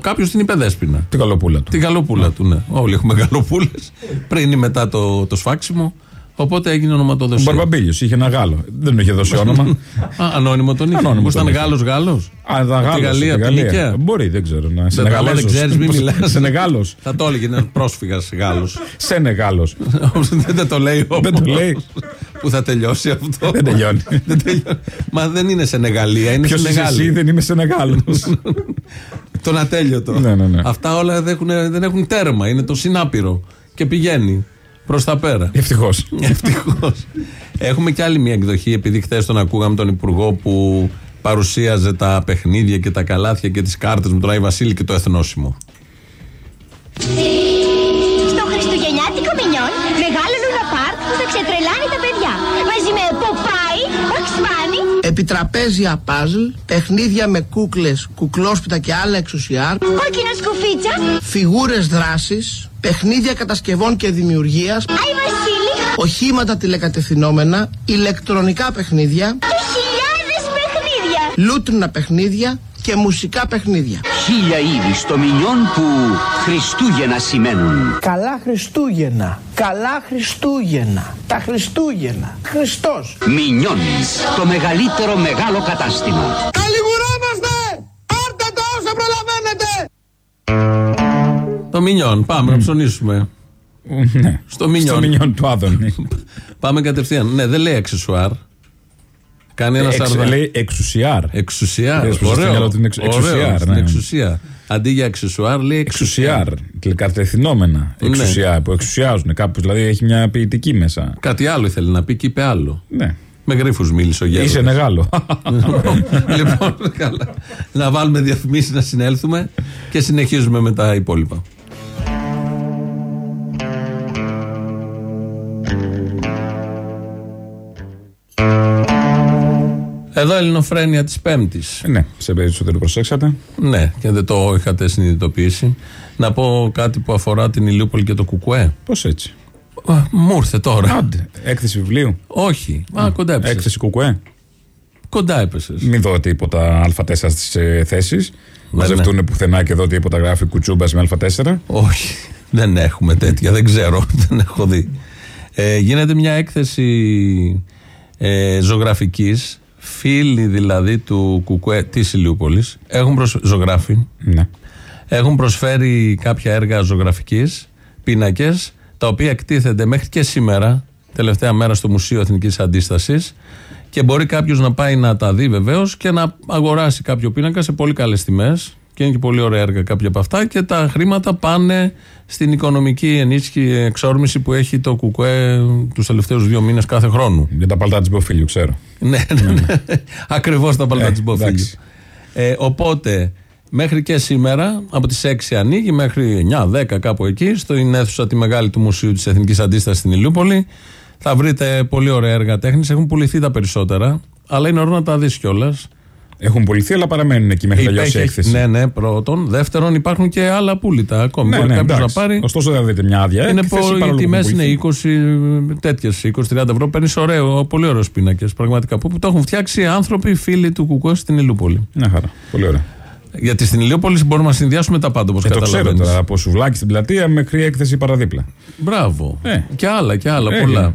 Κάποιος την είπε δέσπινα. Την γαλοπούλα του. Τη γαλοπούλα του, ναι. Όλοι έχουμε γαλοπούλες. Πριν ή μετά το, το σφάξιμο. Οπότε έγινε Ο ονοματοδοσία. Μπαρμπαμπίλιος είχε ένα Γάλλο. Δεν του είχε δώσει όνομα. Α, ανώνυμο τον είχε. Ανώνυμο Μήπως τον ήταν είχε. Γάλλος Γάλλος. Α, ήταν Από τη Γάλλος, Γαλλία, από από τη τη Γαλλία. Νίκαια. Μπορεί, δεν ξέρω. Να Δεν Σενεγαλέζος. δεν ξέρεις, μην Πώς- μιλάς. Σενεγάλος. Θα το έλεγε ένα πρόσφυγας Γάλλος. Σενεγάλος. δεν το λέει όμω. Δεν το λέει. Που θα τελειώσει αυτό; Δεν τελειώνει. Δεν τελειώνει. Μα δεν είναι Σενεγαλία, είναι Ποιος είσαι εσύ, Σενεγάλη. δεν είμαι Σενεγάλος. Τον ατέλειωτο. Ναι, ναι, ναι. Αυτά όλα δεν έχουν, δεν έχουν τέρμα. Είναι το συνάπειρο. Και πηγαίνει προς τα πέρα. Ευτυχώς. Ευτυχώς. Έχουμε και άλλη μια εκδοχή, επειδή χθες τον ακούγαμε τον Υπουργό που παρουσίαζε τα παιχνίδια και τα καλάθια και τις κάρτες με τον Άι Βασίλη και το εθνόσημο. Bunny, Επιτραπέζια παζλ, παιχνίδια με κούκλες, κουκλόσπιτα και άλλα εξουσιάρ, κόκκινο σκουφίτσα, φιγούρες δράσης, παιχνίδια κατασκευών και δημιουργίας, Άι Βασίλη οχήματα τηλεκατευθυνόμενα, ηλεκτρονικά παιχνίδια, και χιλιάδες παιχνίδια. λούτρινα παιχνίδια και μουσικά παιχνίδια. Χίλια είδη στο μηνιόν που Χριστούγεννα σημαίνουν. Καλά Χριστούγεννα, καλά Χριστούγεννα, τα Χριστούγεννα, Χριστός. Μηνιόν, το μεγαλύτερο μεγάλο κατάστημα. Καλιγουρόμαστε! Πάρτε το όσο προλαβαίνετε! Το Μινιόν, πάμε να ψωνίσουμε. Ναι. Στο Μινιόν. Στο μηνιόν του Άδωνη. Πάμε κατευθείαν. Ναι, δεν λέει αξεσουάρ. Κάνει ένα Εξ- σαρδά. Λέει εξουσιάρ. Εξουσιάρ. Λες πως στο Ωραίο. μυαλό του είναι εξ- Ωραίο, εξουσιάρ, στην ναι. εξουσία. Αντί για αξεσουάρ λέει εξουσιάρ. Εξουσιάρ. Τηλεκατευθυνόμενα. Ναι. Εξουσιά που εξουσιάζουν. Κάπου δηλαδή έχει μια ποιητική μέσα. Κάτι άλλο ήθελε να πει και είπε άλλο. Ναι. Με γρήφου μίλησε ο Γέροντας. Είσαι μεγάλο. λοιπόν, καλά. Να βάλουμε διαφημίσεις να συνέλθουμε και συνεχίζουμε με τα υπόλοιπα. Εδώ ελληνοφρένεια της Πέμπτης. ναι, σε περίπτωση ότι το προσέξατε. Ναι, και δεν το είχατε συνειδητοποιήσει. Να πω κάτι που αφορά την Ηλιούπολη και το Κουκουέ. Πώς έτσι; Α, Μου ήρθε τώρα. Άντε. Έκθεση βιβλίου. Όχι. Α, κοντά έπεσε. Έκθεση κουκουέ. Κοντά έπεσες. Μην δω τίποτα Α4 στις ε, θέσεις. Ναι, Μαζευτούν πουθενά και δω τίποτα γράφει κουτσούμπας με Α4. Όχι. Δεν έχουμε τέτοια. Δεν ξέρω. Δεν έχω δει. Ε, γίνεται μια έκθεση ε, ζωγραφικής φίλοι δηλαδή του Κουκουέ της Ηλιούπολης έχουν προσ... ζωγράφοι Ναι. έχουν προσφέρει κάποια έργα ζωγραφικής, πίνακες, τα οποία εκτίθενται μέχρι και σήμερα, τελευταία μέρα στο Μουσείο Εθνικής Αντίστασης. Και μπορεί κάποιος να πάει να τα δει βεβαίως και να αγοράσει κάποιο πίνακα σε πολύ καλές τιμές. Και είναι και πολύ ωραία έργα κάποια από αυτά. Και τα χρήματα πάνε στην οικονομική ενίσχυση, εξόρμηση που έχει το ΚΚΕ τους τελευταίους δύο μήνες κάθε χρόνο. Για τα παλτά της Μποφίλιου, ξέρω. Ναι, ναι, ναι. Ακριβώς τα παλτά Ε, της Μποφίλιου. εντάξει. Ε, οπότε, μέχρι και σήμερα, από τις 6 ανοίγει μέχρι 9-10 κάπου εκεί, στην αίθουσα τη μεγάλη του Μουσείου της Εθνικής Αντίστασης στην Ηλιούπολη. Θα βρείτε πολύ ωραία έργα τέχνης. Έχουν πουληθεί τα περισσότερα, αλλά είναι ωραίο να τα δεις κιόλας. Έχουν πουληθεί, αλλά παραμένουν εκεί μέχρι να τελειώσει η έκθεση. Ναι, ναι, πρώτον. Δεύτερον, υπάρχουν και άλλα πουλητά ακόμη. Ναι, Μπορεί ναι, κάποιος να εντάξει. πάρει. Ωστόσο, δεν δείτε μια άδεια. Είναι έκθεση, πο- οι παρόλο που τιμές πουληθεί. είναι 20 τέτοιες, 20-30 ευρώ. Παίρνεις ωραίο, πολύ ωραίου πίνακες. Πραγματικά που, που το έχουν φτιάξει άνθρωποι, φίλοι του Κουκουέ στην Ηλιούπολη. Μια χαρά. Πολύ ωραία. Γιατί στην Ηλιούπολη μπορούμε να συνδυάσουμε τα πάντα όπως Ε, το ξέρω καταλαβαίνεις. τώρα. Από σουβλάκι στην πλατεία μέχρι έκθεση παραδίπλα. Μπράβο. Ε. Και άλλα και άλλα Ε, πολλά.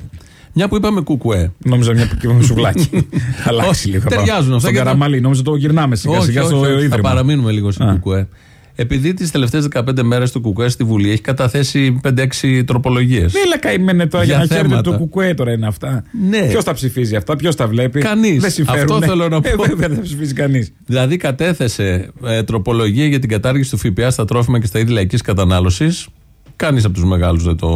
Ε. Μια που είπαμε Κουκουέ. Νόμιζα μια που είπαμε σουβλάκι. Αλλάξει Όχι, λίγο. ταιριάζουν αυτά Στον και τα- καραμαλί. Νόμιζα το γυρνάμε σιγά όχι, σιγά όχι, στο όχι, θα ίδρυμα. παραμείνουμε λίγο στο Α. Κουκουέ. Επειδή τις τελευταίες 15 μέρες του Κουκουέ στη Βουλή έχει καταθέσει 5-6 τροπολογίες. Ναι, αλλά καημένε τώρα για, Για να χαίρεται θέματα. το κουκουέ τώρα είναι αυτά. Ναι. Ποιος τα ψηφίζει αυτά, ποιος τα βλέπει. Κανείς. Δεν συμφέρουν. Αυτό ναι. θέλω να Ε, πω. βέβαια δεν τα ψηφίζει κανείς. Δηλαδή κατέθεσε ε, τροπολογία για την κατάργηση του ΦΠΑ στα τρόφιμα και στα είδη λαϊκής κατανάλωσης. Κανείς από τους μεγάλους δεν το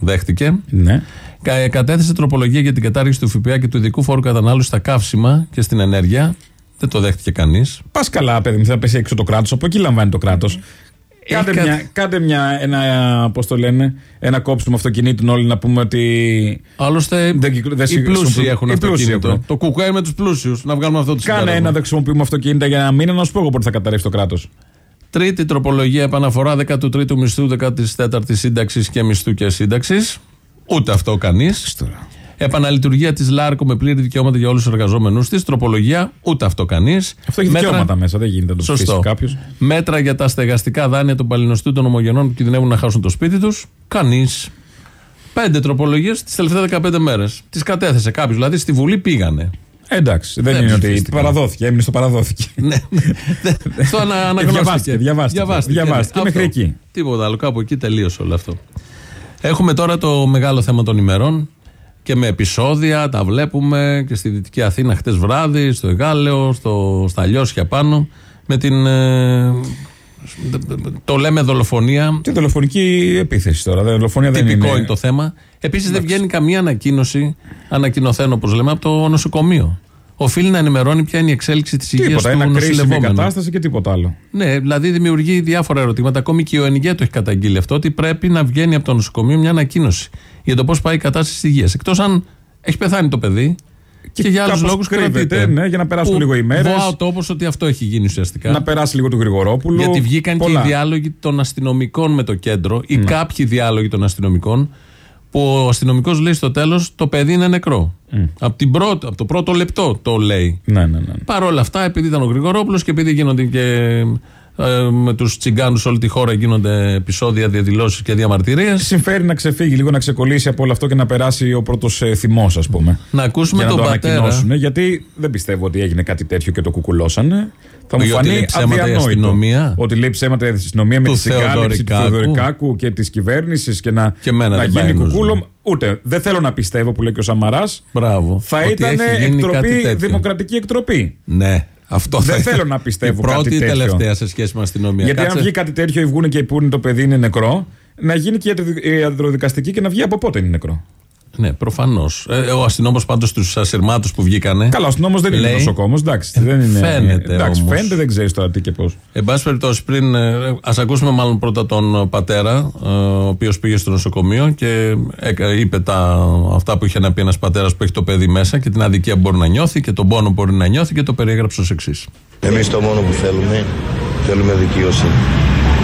δέχτηκε. Ναι. Κα- Κατέθεσε τροπολογία για την κατάργηση του ΦΠΑ και του ειδικού φόρου κατανάλωσης στα καύσιμα και στην ενέργεια. Δεν το δέχτηκε κανείς. Πας καλά, παιδί μου, θα πέσει έξω το κράτος. Από εκεί λαμβάνει το κράτος. Κάντε, κάτι- μια, κάντε μια, ένα, πώς το λένε, ένα κόψιμο αυτοκινήτων όλοι να πούμε ότι. Άλλωστε, Δεν κυκλο- δεν οι συ- πλούσιοι χρησιμοποιούν- έχουν οι πλούσιοι αυτοκίνητο. έχουν. Το κουκουέ με τους πλούσιους. Να βγάλουμε αυτό το Κάνε συμπέρασμα. ένα, δεν χρησιμοποιούμε αυτοκίνητα για ένα μήνα, να σου πω εγώ πότε θα καταρρεύσει το κράτος. Τρίτη τροπολογία επαναφορά 13ου μισθού, 14η σύνταξης και μισθού και σύνταξης. Ούτε αυτό κανείς. Επαναλειτουργία της ΛΑΡΚΟ με πλήρη δικαιώματα για όλους τους εργαζόμενους της. Τροπολογία, ούτε αυτό κανείς. Αυτό έχει δικαιώματα μέσα, δεν γίνεται να το Σωστό. ψηφίσει κάποιος. Μέτρα για τα στεγαστικά δάνεια των παλινοστού των ομογενών που κινδυνεύουν να χάσουν το σπίτι τους. Κανείς. Πέντε τροπολογίες τις τελευταίες 15 μέρες. Τις κατέθεσε κάποιος. Δηλαδή στη Βουλή πήγανε. Εντάξει, δεν Δεν είναι ότι ψηφίστηκαν. παραδόθηκε, έμεινε στο παραδόθηκε. ναι. Αυτό ανα, αναγνώστηκε. διαβάστηκε, διαβάστηκε. Διαβάστηκε, ναι. μέχρι Αυτό. εκεί. Τίποτα άλλο. Κάπου εκεί τελείωσε όλο αυτό. Έχουμε τώρα το μεγάλο θέμα των ημερών και με επεισόδια, τα βλέπουμε και στη Δυτική Αθήνα χτες βράδυ, στο Εγάλεο, στο, στα Λιώσια πάνω, με την... ε, το λέμε δολοφονία. Και δολοφονική επίθεση τώρα. Δολοφονία δεν Τυπικό είναι. είναι το θέμα. Επίσης δεν βγαίνει καμία ανακοίνωση, ανακοινωθέν όπως λέμε, από το νοσοκομείο. Οφείλει να ενημερώνει ποια είναι η εξέλιξη της υγείας του Τίποτα. Ένα κρίσιμη νοσηλευόμενου. κατάσταση και τίποτα άλλο. Ναι, δηλαδή δημιουργεί διάφορα ερωτήματα. Ακόμη και ο ΕΝΓΕ το έχει καταγγείλει αυτό, ότι πρέπει να βγαίνει από το νοσοκομείο μια ανακοίνωση για το πώς πάει η κατάσταση της υγείας. Εκτός αν έχει πεθάνει το παιδί και, για άλλους κάπως λόγους κρύβεται, κρατείται. ναι, για να περάσουν Που λίγο οι μέρες. Βοάω το όπως ότι αυτό έχει γίνει ουσιαστικά. Να περάσει λίγο του Γρηγορόπουλου. Γιατί βγήκαν πολλά. και οι διάλογοι των αστυνομικών με το κέντρο ή κάποιοι διάλογοι των αστυνομικών που ο αστυνομικός λέει στο τέλος το παιδί είναι νεκρό. Από, την πρώτη, από το πρώτο λεπτό το λέει. Ναι, ναι, ναι. Παρ' όλα αυτά, επειδή ήταν ο Γρηγορόπουλος και επειδή γίνονται και ε, με τους τσιγκάνους όλη τη χώρα γίνονται επεισόδια, διαδηλώσεις και διαμαρτυρίες. Συμφέρει να ξεφύγει λίγο, να ξεκολλήσει από όλο αυτό και να περάσει ο πρώτος ε, θυμός, ας πούμε. Να ακούσουμε για να τον το πατέρα. ανακοινώσουν. Γιατί δεν πιστεύω ότι έγινε κάτι τέτοιο και το κουκουλώσανε. Θα μου Ή ότι φανεί λέει ψέματα η αδιανόητο. αστυνομία. Ότι λέει ψέματα η αστυνομία με Του τη συγκάλυψη του Θεοδωρικάκου. Θεοδωρικάκου και της κυβέρνησης και να, Και εμένα να δεν γίνει πάει νους, κουκούλο. ναι. Ούτε. Δεν θέλω να πιστεύω που λέει και ο Σαμαράς. Μπράβο. Θα Ότι ήταν έχει γίνει κάτι εκτροπή, τέτοιο. δημοκρατική εκτροπή. Ναι, αυτό Δεν θα θέλω να πιστεύω Η πρώτη κάτι ή τέτοιο. τελευταία σε σχέση με αστυνομία. Γιατί Κάτσε. αν βγει κάτι τέτοιο ή βγουν και πούνε το παιδί είναι νεκρό, να γίνει και η ιατροδικαστική και να βγει από πότε είναι νεκρό. Ναι, προφανώς. ο αστυνόμος πάντως του ασυρμάτους που βγήκανε. Καλά, ο αστυνόμος δεν είναι λέει- νοσοκόμο, εντάξει. δεν είναι, Φαίνεται εντάξει, όμως. φαίνεται, δεν ξέρεις τώρα τι και πώς. Εν πάση περιπτώσει, πριν. Α ακούσουμε μάλλον πρώτα τον πατέρα, ε, ο οποίος πήγε στο νοσοκομείο και έκα- είπε τα, αυτά που είχε να πει ένας πατέρας που έχει το παιδί μέσα και την αδικία που μπορεί να νιώθει και τον πόνο που μπορεί να νιώθει και το περιέγραψε ως εξής. Εμείς το μόνο που θέλουμε, θέλουμε δικαίωση.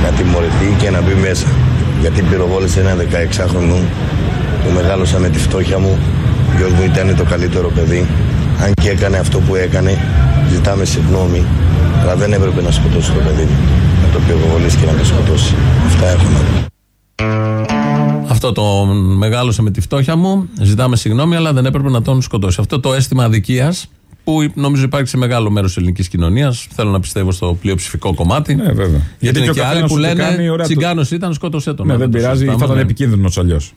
Να τιμωρηθεί και να μπει μέσα. Γιατί πυροβόλησε ένα 16χρονο που μεγάλωσα με τη φτώχεια μου. Ο γιος μου ήταν το καλύτερο παιδί. Αν και έκανε αυτό που έκανε, ζητάμε συγγνώμη. Αλλά δεν έπρεπε να σκοτώσει το παιδί μου. Να το πυροβολήσει και να το σκοτώσει. Αυτά έχω να πω. Αυτό το μεγάλωσε με τη φτώχεια μου. Ζητάμε συγγνώμη, αλλά δεν έπρεπε να τον σκοτώσει. Αυτό το αίσθημα αδικίας που νομίζω υπάρχει σε μεγάλο μέρος της ελληνικής κοινωνίας. Θέλω να πιστεύω στο πλειοψηφικό κομμάτι. Ναι, βέβαια. Γιατί, είναι ο και άλλοι καθένας που ό,τι κάνει, λένε ωραία, Τσιγκάνος ήταν, σκότωσέ τον. Ναι, Να δεν το πειράζει, συζητάμε, θα ήταν ναι. επικίνδυνος αλλιώς.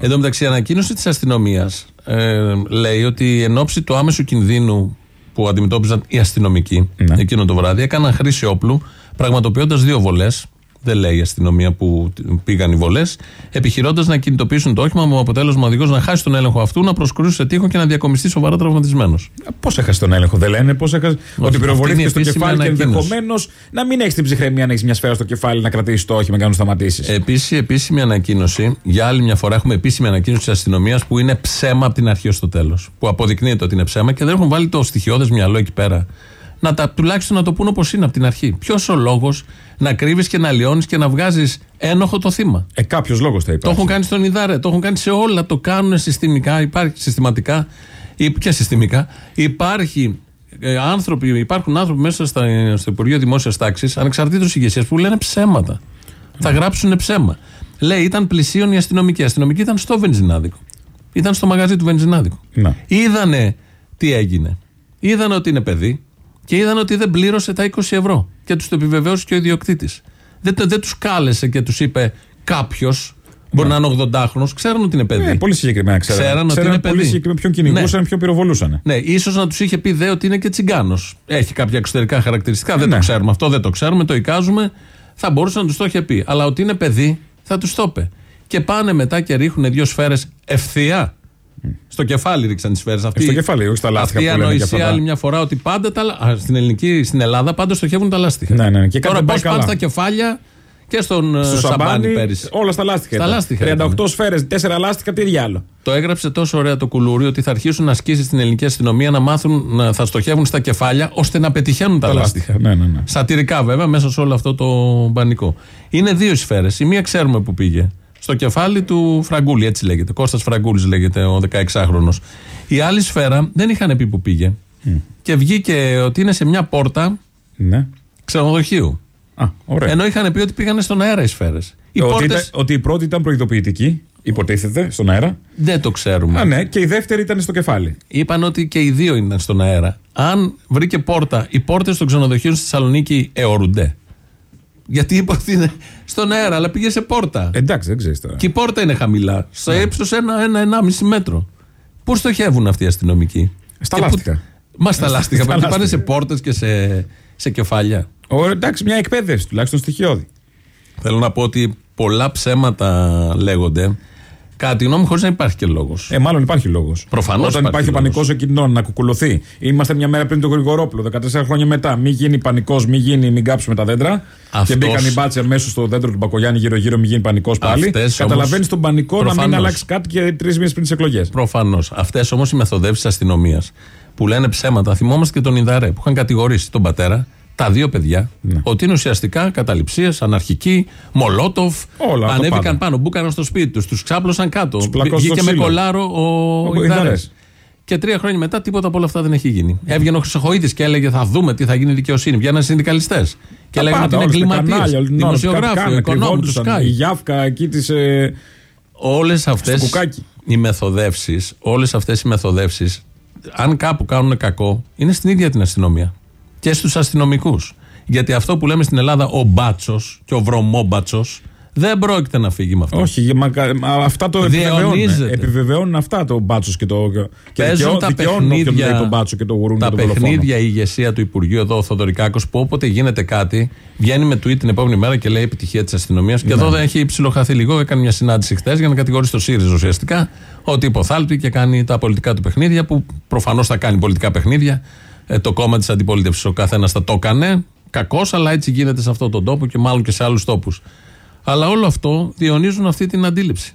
Εν τω μεταξύ, η ανακοίνωση της αστυνομίας ε, λέει ότι εν ώψη του άμεσου κινδύνου που αντιμετώπιζαν οι αστυνομικοί Ναι. εκείνο το βράδυ, έκαναν χρήση όπλου, πραγματοποιώντας δύο βολές. Δεν λέει η αστυνομία που πήγαν οι βολές, επιχειρώντας να κινητοποιήσουν το όχημα με αποτέλεσμα ο οδηγός να χάσει τον έλεγχο αυτού, να προσκρούσει σε τείχο και να διακομιστεί σοβαρά τραυματισμένος. Πώς έχασε τον έλεγχο, δεν λένε. Πώς έχασε. Ότι αυτή πυροβολήθηκε είναι η στο επίσημη κεφάλι και ανακοίνωση. ενδεχομένως να μην έχεις την ψυχραιμία να έχεις μια σφαίρα στο κεφάλι να κρατήσεις το όχημα και να τον σταματήσεις. Επίση, επίσημη ανακοίνωση, για άλλη μια φορά έχουμε επίσημη ανακοίνωση της αστυνομίας που είναι ψέμα από την αρχή ως το τέλος. Που αποδεικνύεται ότι είναι ψέμα και δεν έχουν βάλει το στοιχειώδες μυαλό εκεί πέρα. Να τα, τουλάχιστον να το πούνε όπως είναι από την αρχή. Ποιος ο λόγος να κρύβεις και να λιώνεις και να βγάζεις ένοχο το θύμα; Ε, κάποιος λόγος θα Το υπάρχει. έχουν κάνει στον Ιδάρε, το έχουν κάνει σε όλα, το κάνουν συστημικά, υπάρχει, συστηματικά ή και συστημικά. Υπάρχει ε, άνθρωποι, υπάρχουν άνθρωποι μέσα στα, στο Υπουργείο Δημόσιας Τάξης, ανεξαρτήτως ηγεσίας, που λένε ψέματα. Θα γράψουν ψέμα. Λέει, ήταν πλησίον η αστυνομική. Η αστυνομική ήταν στο βενζινάδικο. Ήταν στο μαγαζί του βενζινάδικου. Να. Είδανε τι έγινε. Είδανε ότι είναι παιδί και είδανε ότι δεν πλήρωσε τα 20 ευρώ. Και τους το επιβεβαίωσε και ο ιδιοκτήτης. Δεν, το- δεν τους κάλεσε και τους είπε κάποιος, μπορεί να είναι 80χρονο, ξέρουν ότι είναι παιδί. Ε, πολύ συγκεκριμένα ξέραν. Ξέραν ότι Ξέραν είναι πολύ παιδί. συγκεκριμένα ποιον κυνηγούσαν, ποιον πυροβολούσαν. Ναι, ίσως να τους είχε πει δε ότι είναι και τσιγκάνος. Έχει κάποια εξωτερικά χαρακτηριστικά. δεν Ναι. το ξέρουμε. Αυτό δεν το ξέρουμε, το εικάζουμε. Θα μπορούσε να τους το είχε πει. Αλλά ότι είναι παιδί, θα τους το είπε. Και πάνε μετά και ρίχνουν δύο σφαίρες ευθεία. Στο κεφάλι ρίξαν τις σφαίρες. Ε, στο κεφάλι, όχι στα λάστιχα Αυτή η που λένε και αυτά ανοησία τα- άλλη μια φορά ότι πάντα τα. λα- Α, στην, ελληνική, στην Ελλάδα πάντα στοχεύουν τα λάστιχα. Ναι, ναι, και κάτι Τώρα δεν πώ πάει πάνε καλά. στα κεφάλια και στον ε, Στο Σαμπάνι σαμπάνι, πέρυσι. όλα στα λάστιχα. Στα ήταν. λάστιχα 38 ήταν. σφαίρες, 4 λάστιχα, τι διάλογο. Το έγραψε τόσο ωραία το κουλούρι ότι θα αρχίσουν ασκήσει στην ελληνική αστυνομία να μάθουν να θα στοχεύουν στα κεφάλια ώστε να πετυχαίνουν τα, Τα λάστιχα. λάστιχα. Ναι, ναι, ναι. Σατυρικά βέβαια μέσα σε όλο αυτό το πανικό. Είναι δύο σφαίρες. Η μία ξέρουμε που πήγε. Στο κεφάλι του Φραγκούλη, έτσι λέγεται. Κώστας Φραγκούλης λέγεται ο 16χρονο. Η άλλη σφαίρα δεν είχαν πει που πήγε. Και βγήκε ότι είναι σε μια πόρτα Ναι. ξενοδοχείου. Α, ωραία. Ενώ είχαν πει ότι πήγανε στον αέρα οι σφαίρες. Οι ότι, πόρτες ήταν- ότι η πρώτη ήταν προειδοποιητική, υποτίθεται, στον αέρα. δεν το ξέρουμε. Α, ναι, και η δεύτερη ήταν στο κεφάλι. Είπαν ότι και οι δύο ήταν στον αέρα. Αν βρήκε πόρτα, οι πόρτες των ξενοδοχείων στη Θεσσαλονίκη αιωρούνται. Γιατί είπε ότι είναι στον αέρα, αλλά πήγε σε πόρτα. Εντάξει, δεν ξέρεις τώρα. Και η πόρτα είναι χαμηλά. Στο ύψος ένα, ένα, ενάμιση μέτρο. Πού στοχεύουν αυτοί οι αστυνομικοί; Στα Και πού- λάστιχα. Μα στα λάστιχα. Στα Πάνε πάνε λάστιχα. σε πόρτες και σε, σε κεφάλια. Ο, εντάξει, μια εκπαίδευση τουλάχιστον στοιχειώδη. Θέλω να πω ότι πολλά ψέματα λέγονται. Κατά τη γνώμη μου, χωρίς να υπάρχει και λόγος. Ε, μάλλον υπάρχει λόγος. Προφανώς Όταν υπάρχει υπάρχει ο λόγος. πανικός εκείνων να κουκουλωθεί. Είμαστε μια μέρα πριν τον Γρηγορόπουλο, 14 χρόνια μετά. Μην γίνει πανικός, μην γίνει, μην κάψουμε τα δέντρα. Αυτός- Και μπήκαν οι μπάτσες μέσα στο δέντρο του Μπακογιάννη γύρω-γύρω, μην γίνει πανικός πάλι. Αυτές Καταλαβαίνεις όμως- τον πανικό να μην Προφανώς. αλλάξει κάτι και τρεις μήνες πριν τις εκλογές. Προφανώς. Αυτές όμως οι μεθοδεύσεις αστυνομίας που λένε ψέματα, θυμόμαστε και τον Ινδαρέ που είχαν κατηγορήσει τον πατέρα, τα δύο παιδιά, Ναι. ότι είναι ουσιαστικά καταληψίες, αναρχικοί, μολότοφ. Όλα, το ανέβηκαν πάντα. πάνω, μπήκαν στο σπίτι τους, τους ξάπλωσαν κάτω. Τους πλακώσαν Βγήκε στο με ξύλο. κολάρο ο, Ο ο Ινδαρές. Ινδαρές. Και τρία χρόνια μετά τίποτα από όλα αυτά δεν έχει γίνει. Έβγαινε ο Χρυσοχοίδη και έλεγε Θα δούμε τι θα γίνει η δικαιοσύνη. Βγαίναν συνδικαλιστές. Και Τα λέγανε ότι πάντα, είναι όλα στα κανάλια, εγκληματίε. όλη την ώρα, κάτι Δημοσιογράφοι, κάνανε, οικονόμοι, του κρυβόντουσαν. Η Sky. Γιάφκα εκεί της. Ε, Όλες αυτές Στο κουκάκι. οι μεθοδεύσεις, όλες αυτές οι μεθοδεύσεις, αν κάπου κάνουν κακό, είναι στην ίδια την αστυνομία. Και στους αστυνομικούς. Γιατί αυτό που λέμε στην Ελλάδα ο μπάτσος και ο βρωμόμπατσος δεν πρόκειται να φύγει με αυτό. όχι, μα, μα, αυτά το επιβεβαιώνουν. Διαιωνίζεται. Επιβεβαιώνουν αυτά το μπάτσος και το. Και Παίζουν δικαιώ- τα δικαιώνουν όποιον παιχνίδια, λέει τον μπάτσο και το γουρούν τα και τον δολοφόνο. παιχνίδια η ηγεσία του Υπουργείου εδώ, ο Θοδωρικάκος, που όποτε γίνεται κάτι, βγαίνει με tweet την επόμενη μέρα και λέει επιτυχία της αστυνομίας. Και Ναι. εδώ δεν έχει ψιλοχαθεί λίγο. Έκανε μια συνάντηση χθες για να κατηγορήσει το ΣΥΡΙΖΑ ουσιαστικά ότι υποθάλπτει και κάνει τα πολιτικά του παιχνίδια, που προφανώς θα κάνει πολιτικά παιχνίδια. Ε, το κόμμα της αντιπολίτευσης ο καθένας θα το έκανε. Κακός, αλλά έτσι γίνεται σε αυτόν τον τόπο και μάλλον και σε άλλους τόπους. Αλλά όλο αυτό διονύζουν αυτή την αντίληψη.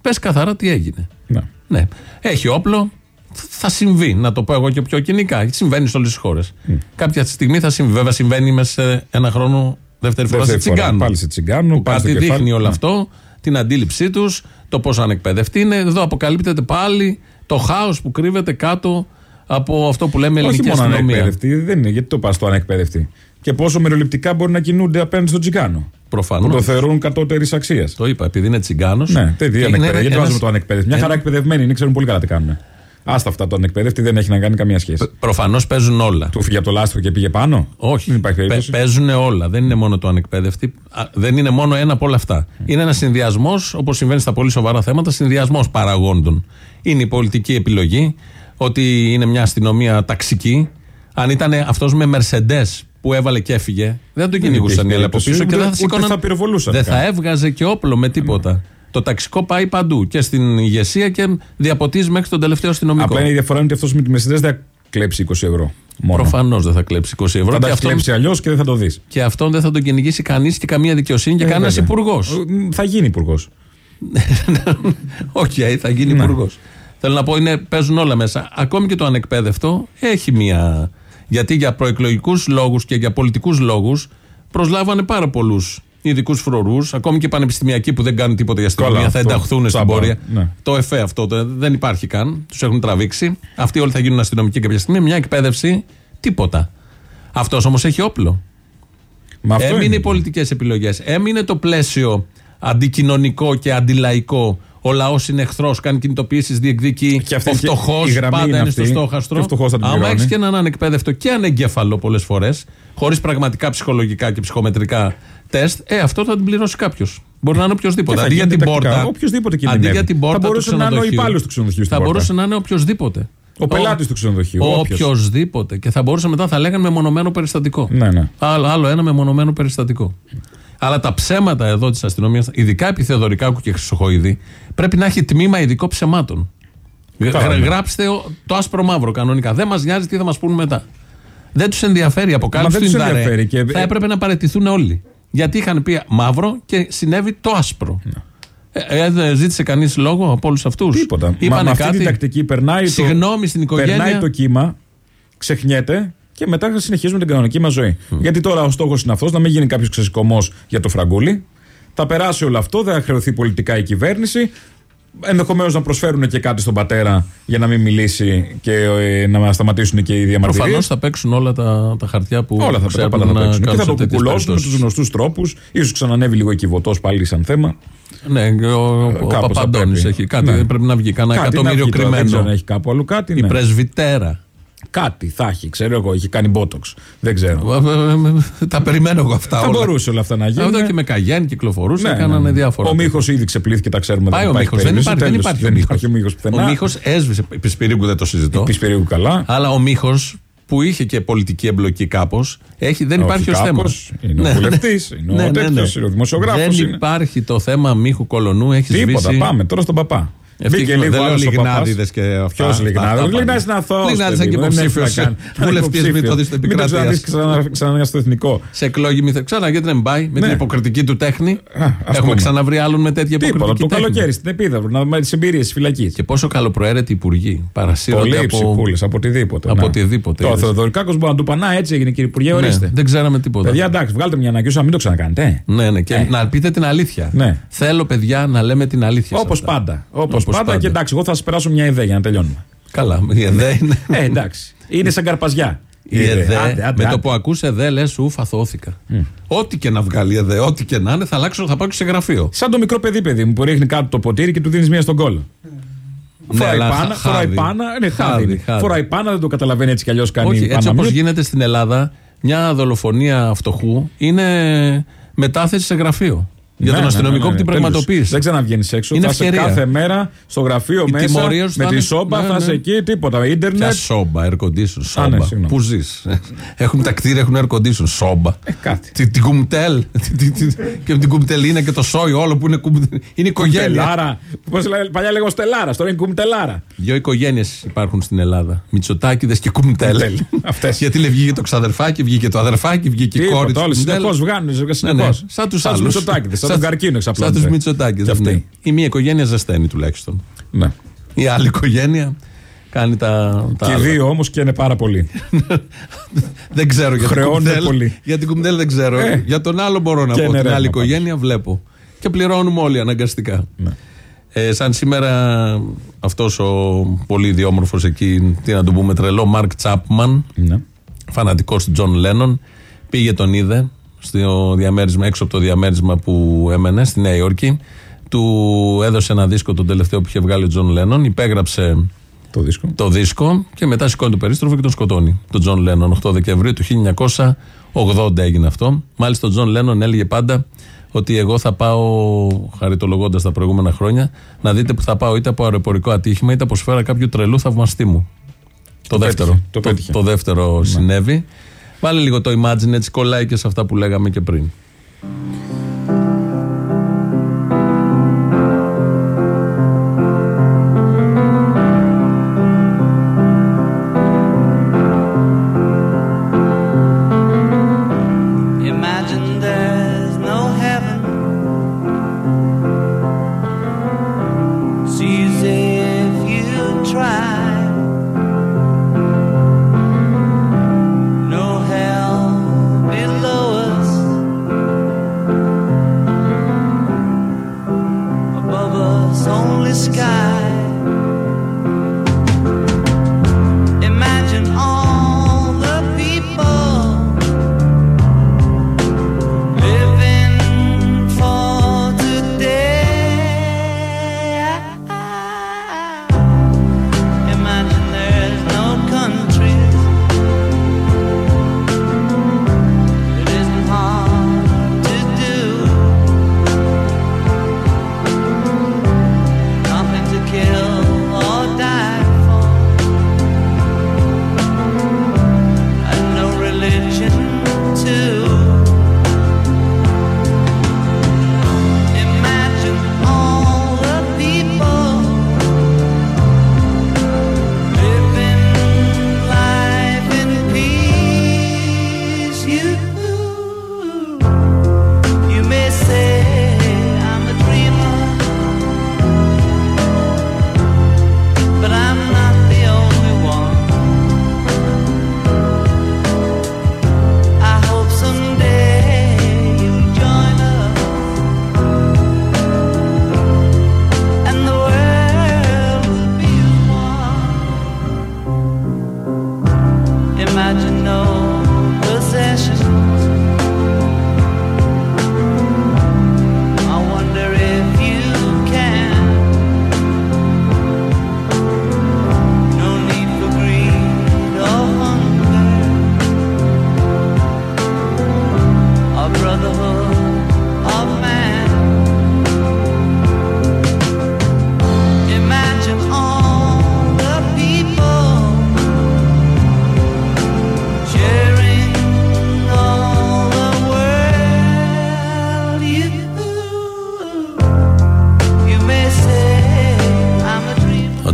Πες καθαρά τι έγινε. Ναι. Ναι. Έχει όπλο. Θα συμβεί, να το πω εγώ και πιο κοινικά. Συμβαίνει σε όλες τις χώρες. Κάποια στιγμή θα συμβεί. Βέβαια, συμβαίνει μέσα σε ένα χρόνο δεύτερη φορά Δεύτερη σε φορά, τσιγκάνο. πάλι σε τσιγκάνο, Που πάλι στο κάτι κεφάλι. δείχνει όλο Ναι. αυτό, την αντίληψή τους, το πόσο ανεκπαιδευτοί είναι. Εδώ αποκαλύπτεται πάλι το χάος που κρύβεται κάτω από αυτό που λέμε Όχι ελληνική μόνο αστυνομία. ανεκπαίδευτοι, δεν είναι. Γιατί το πας το ανεκπαίδευτοι. Και πόσο μεροληπτικά μπορεί να κινούνται απέναντι στον τσιγκάνο. Προφανώς. Που το θεωρούν κατώτερης αξίας. Το είπα, επειδή είναι τσιγκάνος. Ναι, τι ανεκπαίδευτοι. Γιατί βάζουμε το ανεκπαίδευτοι. Μια χαρά εκπαιδευμένοι είναι, ξέρουν πολύ καλά τι κάνουν. Άστα αυτά τον εκπαίδευτη δεν έχει να κάνει καμία σχέση. Προφανώς παίζουν όλα. Του φύγε από το λάστρο και πήγε πάνω; Όχι. Δεν υπάρχει περίπτωση. παίζουν όλα. Δεν είναι μόνο το ανεκπαίδευτη. Α, Δεν είναι μόνο ένα από όλα αυτά. Είναι ένας συνδυασμός, όπως συμβαίνει στα πολύ σοβαρά θέματα, συνδυασμός παραγόντων. Είναι η πολιτική επιλογή ότι είναι μια αστυνομία ταξική. Αν ήταν αυτός με Mercedes που έβαλε και έφυγε, δεν θα τον κυνηγούσαν οι άλλοι από περίπτωση, πίσω και ούτε- δεν θα ούτε σηκώναν. θα πυροβολούσαν Δεν καν. θα έβγαζε και όπλο με τίποτα. Το ταξικό πάει παντού και στην ηγεσία και διαποτίζει μέχρι τον τελευταίο αστυνομικό. Απλά είναι η διαφορά είναι ότι αυτός με τη Mercedes δεν θα κλέψει 20 ευρώ. Μόνο. Προφανώς δεν θα κλέψει 20 ευρώ. Θα και τα έχει αυτόν- κλέψει αλλιώς και δεν θα το δεις. και αυτόν δεν θα τον κυνηγήσει κανείς και καμία δικαιοσύνη και κανένας υπουργός. Θα γίνει υπουργός. Οκ, θα γίνει Ναι. υπουργός. Θέλω να πω, είναι, παίζουν όλα μέσα. Ακόμη και το ανεκπαίδευτο έχει μία. Γιατί για προεκλογικούς λόγους και για πολιτικούς λόγους προσλάβανε πάρα πολλούς ειδικούς φρουρούς, ακόμη και πανεπιστημιακοί που δεν κάνουν τίποτα για αστυνομία, Καλά, θα αυτό. ενταχθούν στην Τσάμπα, πορεία. ναι. Το ΕΦΕ αυτό το, δεν υπάρχει καν. Τους έχουν τραβήξει. Αυτοί όλοι θα γίνουν αστυνομικοί κάποια στιγμή. Μια εκπαίδευση, τίποτα. Αυτός όμως έχει όπλο. Μα αυτό Έμεινε είναι. οι πολιτικές επιλογές. Έμεινε το πλαίσιο αντικοινωνικό και αντιλαϊκό. Ο λαός είναι εχθρός, κάνει κινητοποιήσεις, διεκδικεί. Και αυτή ο η- φτωχός η γραμμή πάντα είναι είναι αυτή. στο στόχαστρο. Και ο φτωχός θα την Άμα πληρώνει. έχεις και έναν ανεκπαίδευτο και ανεγκέφαλο πολλές φορές, χωρίς πραγματικά ψυχολογικά και ψυχομετρικά τεστ, ε, αυτό θα την πληρώσει κάποιος. Μπορεί να είναι οποιοδήποτε. Και θα Αντί για γίνεται την τακτικά. πόρτα. Οποιοσδήποτε αντί κινδυνεύει. για την Θα πόρτα του μπορούσε να είναι ο ξενοδοχείου, υπάλληλος του ξενοδοχείου στην Θα πόρτα. μπορούσε να είναι οποιοδήποτε. Ο πελάτης του ξενοδοχείου. όποιος. Οποιοδήποτε. Και θα μπορούσε μετά θα λέγανε μεμονωμένο περιστατικό. Ναι, ναι. Άλλο, άλλο ένα μεμονωμένο περιστατικό. Αλλά τα ψέματα εδώ της αστυνομίας, ειδικά επί Θεοδωρικάκου και Χρυσοχοίδη, πρέπει να έχει τμήμα ειδικό ψεμάτων. Γρα- Καλά, ναι. Γράψτε ο- το άσπρο μαύρο κανονικά. Δεν μας νοιάζει τι θα μας πούν μετά. Δεν τους ενδιαφέρει η αποκάλυψη Μα του δεν τους Ινδαρέ. ενδιαφέρει και- Θα έπρεπε να παραιτηθούν όλοι. Γιατί είχαν πει μαύρο και συνέβη το άσπρο. Ε, ε, δεν ζήτησε κανείς λόγο από όλους αυτούς; Ναι. Τίποτα. Μα Είπανε με αυτή κάτι; την τακτική περνάει το, Συγγνώμη στην οικογένεια. περνάει το κύμα, ξεχνιέται και μετά θα συνεχίζουμε την κανονική μας ζωή. Γιατί τώρα ο στόχος είναι αυτός να μην γίνει κάποιος ξεσηκωμός για το φραγκούλι. Θα περάσει όλο αυτό, δεν θα χρεωθεί πολιτικά η κυβέρνηση. Ενδεχομένως να προσφέρουν και κάτι στον πατέρα για να μην μιλήσει και ε, να σταματήσουν και οι διαμαρτυρίες. Προφανώς θα παίξουν όλα τα, τα χαρτιά που Όλα θα, ξέρουν τα, τα να παίξουν. Και κάνουν θα σε το τέτοιες κουκουλώσουν με τους περιπτώσεις. γνωστούς τρόπους. σω ξανανεύει λίγο η κυβωτό πάλι σαν θέμα. Ναι, ο, ο, ο Κάπως θα Παπαντώνης πρέπει. έχει κάτι. Ναι. Πρέπει να βγει κανένα Κάτι να εκατομμύριο βγει τώρα, Δεν ξέρω αν κρυμμένο. έχει κάπου αλλού κάτι. Η ναι. πρεσβυτέρα. Κάτι θα έχει, ξέρω εγώ, έχει κάνει μπότοξ. Δεν ξέρω. Τα περιμένω εγώ αυτά Θα όλα. μπορούσε όλα αυτά να γίνουν. Εδώ και με καγιάν κυκλοφορούσε, Ναι, κάνανε ναι, ναι. διάφορα. Ο Μίχος ήδη ξεπλήθηκε, τα ξέρουμε. Πάει ο υπάρχει Μίχος. Δεν περίπτωση. υπάρχει, δεν Τέλος, υπάρχει ο δεν Μίχος. πουθενά. Ο Μίχος έσβησε. Πισπυρίγκου δεν το συζητώ. Πισπυρίγκου καλά. Αλλά ο Μίχος που είχε και πολιτική εμπλοκή κάπως, δεν υπάρχει ως Όχι θέμα. κάπως, είναι ο Ναι, βουλευτής, ναι. είναι ο Ναι, ναι, ναι. τέτοιος, είναι ο δημοσιογράφος Δεν είναι. υπάρχει το θέμα Μίχου Κολονού. Έχει Τίποτα, σβήσει. πάμε τώρα στον παπά. Ευτυχώς, Μπήκε λίγο δεν λέω άλλος ο Λιγνάδηδες παπάς. και αυτά. Ποιος Τα- Λιγνάδης. τα Ο Λιγνάδης είναι πάντα. αθώος. Λιγνάδης παιδί είναι μου, και δεν έχει υποψήφιος, να κάνει. ε, βουλευτής Υποψήφιος. μεθόδης του Μην το ξαναδείς Επικρατείας. ξανά- ξανά στο εθνικό. Σε εκλόγη μυθε... Ξανά γιατί δεν πάει με Ναι. την υποκριτική του τέχνη. ας Έχουμε πούμε. ξαναβρει άλλον με τέτοια Τίποτα, υποκριτική το τέχνη. καλοκαίρι στην Επίδαυρο, να δούμε τις εμπειρίες της φυλακής. Και πόσο καλοπροαίρετοι υπουργοί. Παρασύρονται Πολύ από... ψυχούλες, από οτιδήποτε. Από ναι. οτιδήποτε, Το είδες. Θεοδωρικάκος μπορεί να του πανά έτσι έγινε κύριε Υπουργέ, Ναι, ορίστε. δεν ξέραμε τίποτα. Παιδιά, εντάξει, βγάλτε μια ανακοίνωση να μην το ξανακάνετε. Ναι, ναι, και να πείτε την αλήθεια. Ναι. Θέλω, παιδιά, να λέμε την αλήθεια. σε Όπως αυτά. πάντα. Όπως Όπως πάντα. Και εντάξει, εγώ θα σας περάσω μια ιδέα για να τελειώνουμε. Καλά, η ΕΔΕ είναι. Ε, εντάξει. Είναι σαν καρπαζιά. Η ΕΔΕ, Άντε, άντε, με το άντε. που ακούς ΕΔΕ λες, ουφ, αθώθηκα. Ό,τι και να βγάλει η ΕΔΕ, ό,τι και να είναι, θα αλλάξω, θα πάω και σε γραφείο. Σαν το μικρό παιδί, παιδί μου, που ρίχνει κάτω το ποτήρι και του δίνεις μία στον κόλλο. Φοράει Ναι, αλλά πάνα, χα- φοράει χάδι. πάνα. Ναι, χάδι. Χάδι, είναι. χάδι. Φοράει πάνα, δεν το καταλαβαίνει έτσι κι αλλιώς κάνει. Όχι, έτσι πάνα όπως μute. γίνεται στην Ελλάδα, μια δολοφονία φτωχού είναι μετάθεση σε γραφείο. Για Ναι, τον ναι, αστυνομικό ναι, ναι, που την τέλος. πραγματοποίησε. Δεν ξαναβγαίνεις έξω. Είναι θα είσαι ευκαιρία. κάθε μέρα στο γραφείο Η μέσα τιμωρία σου με θα τη είναι- σόμπα, ναι, θα ναι. είσαι εκεί, τίποτα. ίντερνετ. Ποια σόμπα, air condition, Α, ναι, σόμπα. συγγνώμη. Πού ζεις; Έχουν τα κτίρια, έχουν air condition, σόμπα. Ε, κάτι. Τι- Την κουμτέλ. Τι- τι- Και την κουμτέλ είναι και το σόι, όλο που είναι κουμτέλ. Είναι οικογένεια. Κουμτελάρα. Πώς λέγα- παλιά λέγω Στελάρα, τώρα είναι κουμτελάρα. Δύο οικογένειες υπάρχουν στην Ελλάδα. Μητσοτάκηδες και κουμτέλ. Κουμτέλ. Αυτές. Γιατί λέει, βγήκε το ξαδερφάκι, βγήκε το αδερφάκι, βγήκε η κόρη Τίποτα, της όλοι κουμτέλ. συνεχώς βγάνουν. Ναι, ναι, Συνεχώς. Σαν τους Σαν τους άλλους. Μητσοτάκηδες, σαν τον καρκίνο Σαν εξαπλώνονται. τους Μητσοτάκηδε. Και αυτοί. Ναι. Η μία οικογένεια ζεσταίνει τουλάχιστον. Ναι. Η άλλη οικογένεια κάνει τα. τα Και οι άλλα. δύο όμως και είναι πάρα πολύ. Δεν ξέρω για την Χρεώνουν κουμτέλ. πολύ. Για την κουμτέλ δεν ξέρω. Ε. Για τον άλλο μπορώ να Και πω. είναι Την άλλη ρεύμα οικογένεια βλέπω. Και πληρώνουμε όλοι αναγκαστικά. Ναι. Ε, σαν σήμερα αυτός ο πολύ ιδιόμορφος εκεί, τι να το πούμε, τρελό, Μαρκ Τσάπμαν, Ναι. φανατικός του Τζον Λένον, πήγε τον είδε στο διαμέρισμα, έξω από το διαμέρισμα που έμενε στη Νέα Υόρκη. Του έδωσε ένα δίσκο τον τελευταίο που είχε βγάλει ο Τζον Λένον, υπέγραψε Το δίσκο. Το δίσκο και μετά σηκώνει το περίστροφο και τον σκοτώνει. Τον Τζον Λένον. 8 Δεκεμβρίου του 1980 έγινε αυτό. Μάλιστα, ο Τζον Λένον έλεγε πάντα ότι εγώ θα πάω, χαριτολογώντας τα προηγούμενα χρόνια, να δείτε που θα πάω είτε από αεροπορικό ατύχημα είτε από σφαίρα κάποιου τρελού θαυμαστή μου. Το, δεύτερο. πέτυχε, το πέτυχε. το δεύτερο συνέβη. Βάλε λίγο το Imagine, έτσι κολλάει και σε αυτά που λέγαμε και πριν.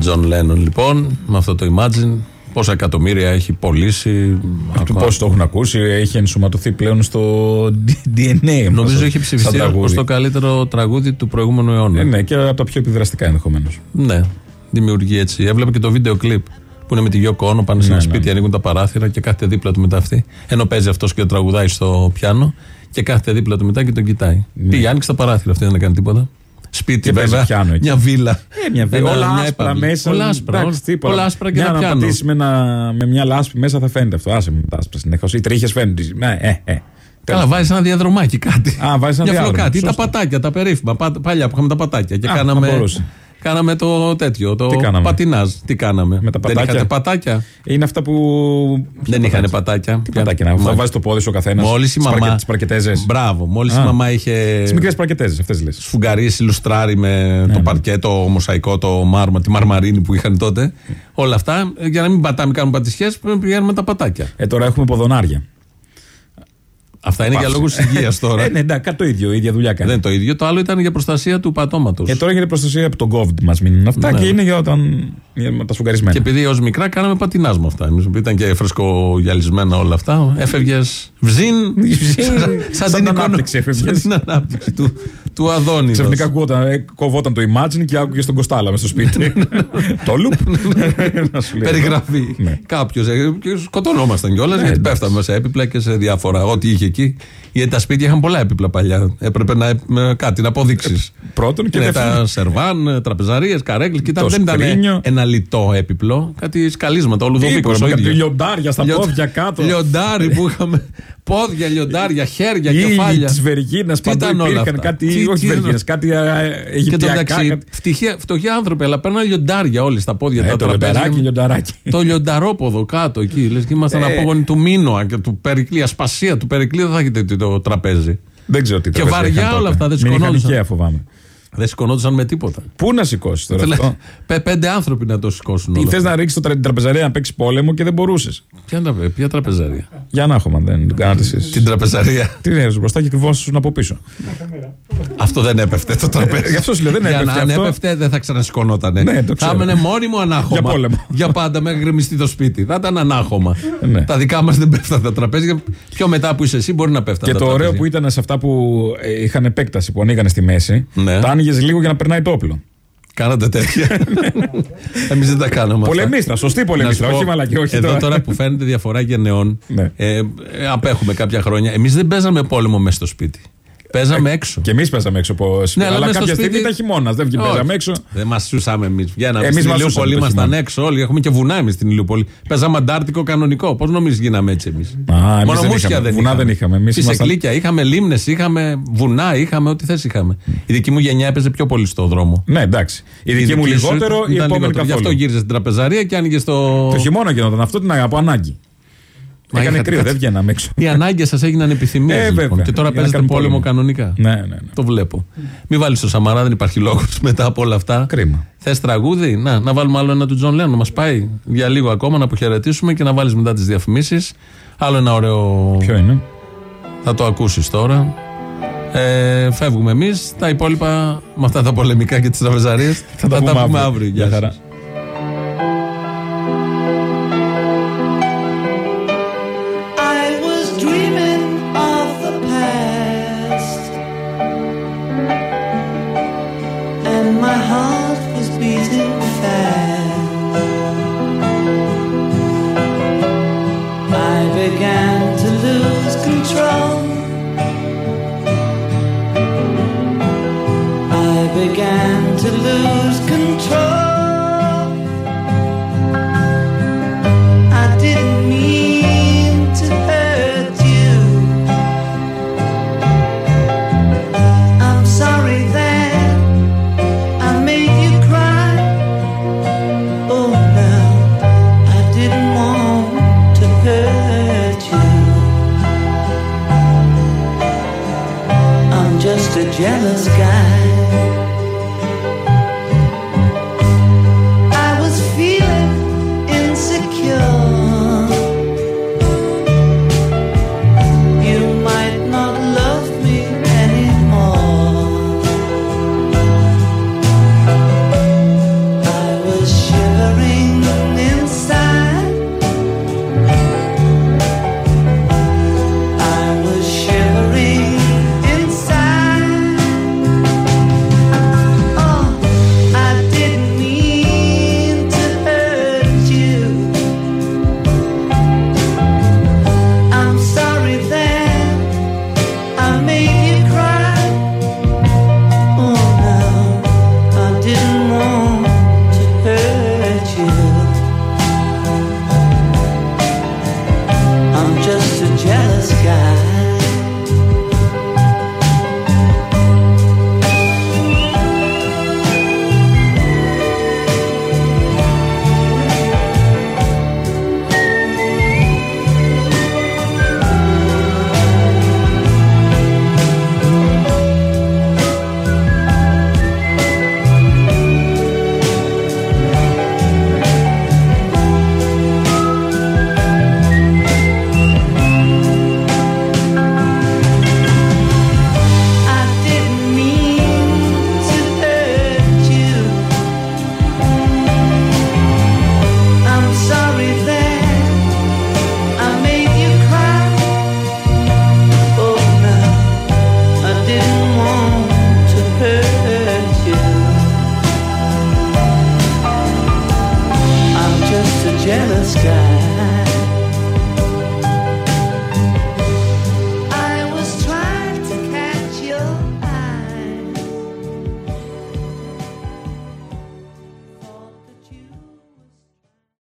Τζον Λένον λοιπόν, με αυτό το Imagine, πόσα εκατομμύρια έχει πωλήσει. Του πώ το έχουν ακούσει, έχει ενσωματωθεί πλέον στο DNA. Νομίζω πώς- έχει σαν ψηφιστεί τραγούδι. ως το καλύτερο τραγούδι του προηγούμενου αιώνα. Ε, ναι, και από τα πιο επιδραστικά ενδεχομένως. Ναι, δημιουργεί έτσι. Έβλεπα και το βίντεο κλιπ που είναι με τη Γιώκο Όνο, πάνε σε Ναι, ένα ναι, σπίτι, ναι. ανοίγουν τα παράθυρα και κάθεται δίπλα του μετά αυτή. Ενώ παίζει αυτός και τραγουδάει στο πιάνο και κάθεται δίπλα του μετά και τον κοιτάει. Πήγε, άνοιξε τα παράθυρα, αυτή δεν έκανε τίποτα. Σπίτι, Και παίζει βέβαια. πιάνο εκεί. Μια βίλα. Ε, μια βίλα. Ένα- όλα μια άσπρα έπαυλη. μέσα. Όλα άσπρα. εντάξει, τίποτα. Όλα άσπρα και Μια ένα να πιάνο. πατήσεις με, ένα, με μια λάσπη μέσα θα φαίνεται αυτό. Άσε με τα άσπρα συνεχώς. Οι τρίχες φαίνονται. Ναι, ε, ε. Καλά, βάζεις ένα διαδρομάκι κάτι. Α, βάζεις ένα Μια διάδρομο, φλοκάτι. Ή τα σωστό. πατάκια, τα περίφημα. πα- Παλιά που είχαμε τα πατάκια. Και Α, θα κάναμε. Μπορούσε. Κάναμε το τέτοιο, το Τι κάναμε; πατινάζ. Τι κάναμε; Με τα Δεν πατάκια. είχατε πατάκια; Είναι αυτά που. Δεν είχαν πατάκια. Τι πατάκια να Θα βάζει το πόδι σου ο καθένας. Μόλις η μαμά. Τις παρκετέζες. Μπράβο. Μόλις η Α. μαμά είχε. Τις μικρές παρκετέζες, αυτές λες. Σφουγγαρίσει, λουστράρει με Ναι, το παρκέτο, το μοσαϊκό, το μάρμα, τη μαρμαρίνη που είχαν τότε. Όλα αυτά, ε, για να μην πατάμε, κάνουμε πατησιές, πρέπει να πηγαίνουμε τα πατάκια. Ε, τώρα έχουμε ποδονάρια. Αυτά είναι για Πάψε. λόγους υγείας τώρα. Ε, ναι, εντάξει, κάτι το ίδιο, η ίδια δουλειά κάνει. Δεν είναι το ίδιο. Το άλλο ήταν για προστασία του πατώματος. Ε, τώρα γίνεται προστασία από τον COVID μας μείνουν αυτά Ναι. και είναι για όταν. για τα σφουγγαρισμένα. Και επειδή ως μικρά κάναμε πατινάζ με αυτά. Εμείς, που ήταν και φρεσκογιαλισμένα όλα αυτά. Έφευγες βζίν. σαν, Σαν την την εικόνα- ανάπτυξη έφευγες. σαν την ανάπτυξη του, του Αδόνιδος. Ξαφνικά ακούγονταν, ε, κοβόταν το imagine και άκουγε τον Κοστάλα μες στο σπίτι. το loop. Να σου λέει. Περιγραφή. Ναι. Κάποιος. Και σκοτωνόμασταν κιόλας γιατί εντάξει. πέφταμε σε έπιπλα και σε διάφορα. Ό,τι είχε εκεί. Γιατί τα σπίτια είχαν πολλά έπιπλα παλιά. Έπρεπε να με κάτι να αποδείξεις. Πρώτον και Είναι δεύτερον. τα σερβάν, τραπεζαρίες, καρέκλες. Και ήταν, Το δεν ήταν σκρίνιο. ένα λιτό έπιπλο. Κάτι σκαλίσματα. Ο Λουδοβίκο. Τίποτα, κάτι λιοντάρια στα πόδια κάτω. Λιοντάρι που είχαμε. Πόδια, λιοντάρια, χέρια, Οι ήλιοι κεφάλια. της Βεργίνας Τι παντού ήταν όλα υπήρχαν αυτά; κάτι Τι ήλιοι όχι κίνδυνο. βεργίνε, κάτι ε, Και αιγυπτιακά. εντάξει, κάτι- φτυχία- φτωχοί άνθρωποι, αλλά παίρνουν λιοντάρια όλοι στα πόδια Ε, τα το τραπέζια. λιονταράκι, λιονταράκι. Το λιονταρόποδο κάτω εκεί. Λες και ήμασταν Ε. απόγονοι του Μίνωα και του Περικλή. Ασπασία του Περικλή δεν θα έχετε το- το τραπέζι. Δεν ξέρω τι Και τραπέζια βαριά είχαν όλα τότε. αυτά, δεν Μην είχαν σηκωνόντουσαν. Ikea, φοβάμαι. Δεν σηκωνόντουσαν με τίποτα. Πού να σηκώσεις τώρα Θέλε- αυτό; πε- Πέντε άνθρωποι να το σηκώσουν. Ή όλο θες αυτό. να ρίξεις την τραπεζαρία να παίξεις πόλεμο και δεν μπορούσες. Ποια, τρα- ποια τραπεζαρία; Για να έχω, δεν την κάνατε εσεί. Την τραπεζαρία. Τι είναι μπροστά και κρυβόσουν από πίσω. Αυτό δεν έπεφτε το τραπέζι. Γι' αυτό σου λέω, δεν Για έπεφτε να αν αυτό. έπεφτε δεν θα ξανασηκωνότανε. Ναι, το θα ξέρω. έμενε μόνιμο ανάχωμα. Για πόλεμο. Για πάντα μέχρι γκρεμιστεί το σπίτι. Θα ήταν ανάχωμα. Ναι. Τα δικά μας δεν πέφτουν τα τραπέζια. Πιο μετά που είσαι εσύ μπορεί να πέφτουν. Και τα το ωραίο τραπέζια. που ήταν σε αυτά που ε, είχαν επέκταση, που ανοίγανε στη μέση, Ναι. τα άνοιγες λίγο για να περνάει το όπλο. Κάνατε τέτοια. Εμείς δεν τα κάναμε. αυτά. Πολεμίστρα, σωστή πολεμίστρα, Να σου όχι πω, μαλακή, όχι Εδώ τώρα. τώρα που φαίνεται διαφορά γενεών, Ναι. ε, ε, απέχουμε κάποια χρόνια. Εμείς δεν παίζαμε πόλεμο μέσα στο σπίτι. Παίζαμε έξω. Και εμείς παίζαμε έξω από Ναι, αλλά αλλά μες στο κάποια σπίτι- στιγμή ήταν χειμώνα. Δεν βγει- Όχι. παίζαμε έξω. Δεν μας σούσαμε εμείς. Βγαίναμε Εμείς στην μας Ηλιούπολη, σούσαμε το ήμασταν χειμώνα. έξω όλοι. Έχουμε και βουνά εμείς στην Ηλιούπολη. Παίζαμε αντάρτικο κανονικό. Πώς νομίζεις γίναμε έτσι εμείς; Α, εμείς Μόνο δεν μουσια είχαμε. δεν Βουνά είχαμε. δεν είχαμε. Εμείς ήμασταν- Φυσεκλίκια, είχαμε λίμνες, είχαμε βουνά, είχαμε ό,τι θες είχαμε. Η δική μου γενιά έπαιζε πιο πολύ στο δρόμο. Ναι, εντάξει. Η δική μου σου λιγότερο, η ήταν επόμενη λιγότερο. Γι' αυτό καθόλου. γύριζες στην τραπεζαρία και άνοιγες στο. Το χειμώνα γινόταν αυτό, την από ανάγκη. Μα Έκανε είχατε κρύο, κάτι- δεν βγαίναμε έξω. Οι ανάγκες σας έγιναν επιθυμίες. Ε, λοιπόν, βέβαια. και τώρα Για να παίζετε κάνουμε πόλεμο, πόλεμο. κανονικά. Ναι, ναι, ναι. Το βλέπω. Μην βάλεις το Σαμαρά, δεν υπάρχει λόγος μετά από όλα αυτά. Κρίμα. Θες τραγούδι, να, να βάλουμε άλλο ένα του Τζον Λένον να μας πάει για λίγο ακόμα να αποχαιρετήσουμε και να βάλεις μετά τις διαφημίσεις. Άλλο ένα ωραίο. Ποιο είναι; Θα το ακούσεις τώρα. Ε, φεύγουμε εμείς. Τα υπόλοιπα με αυτά τα πολεμικά και τις τραπεζαρίες Θα τα πούμε αύριο. Γεια Γεια σας. χαρά.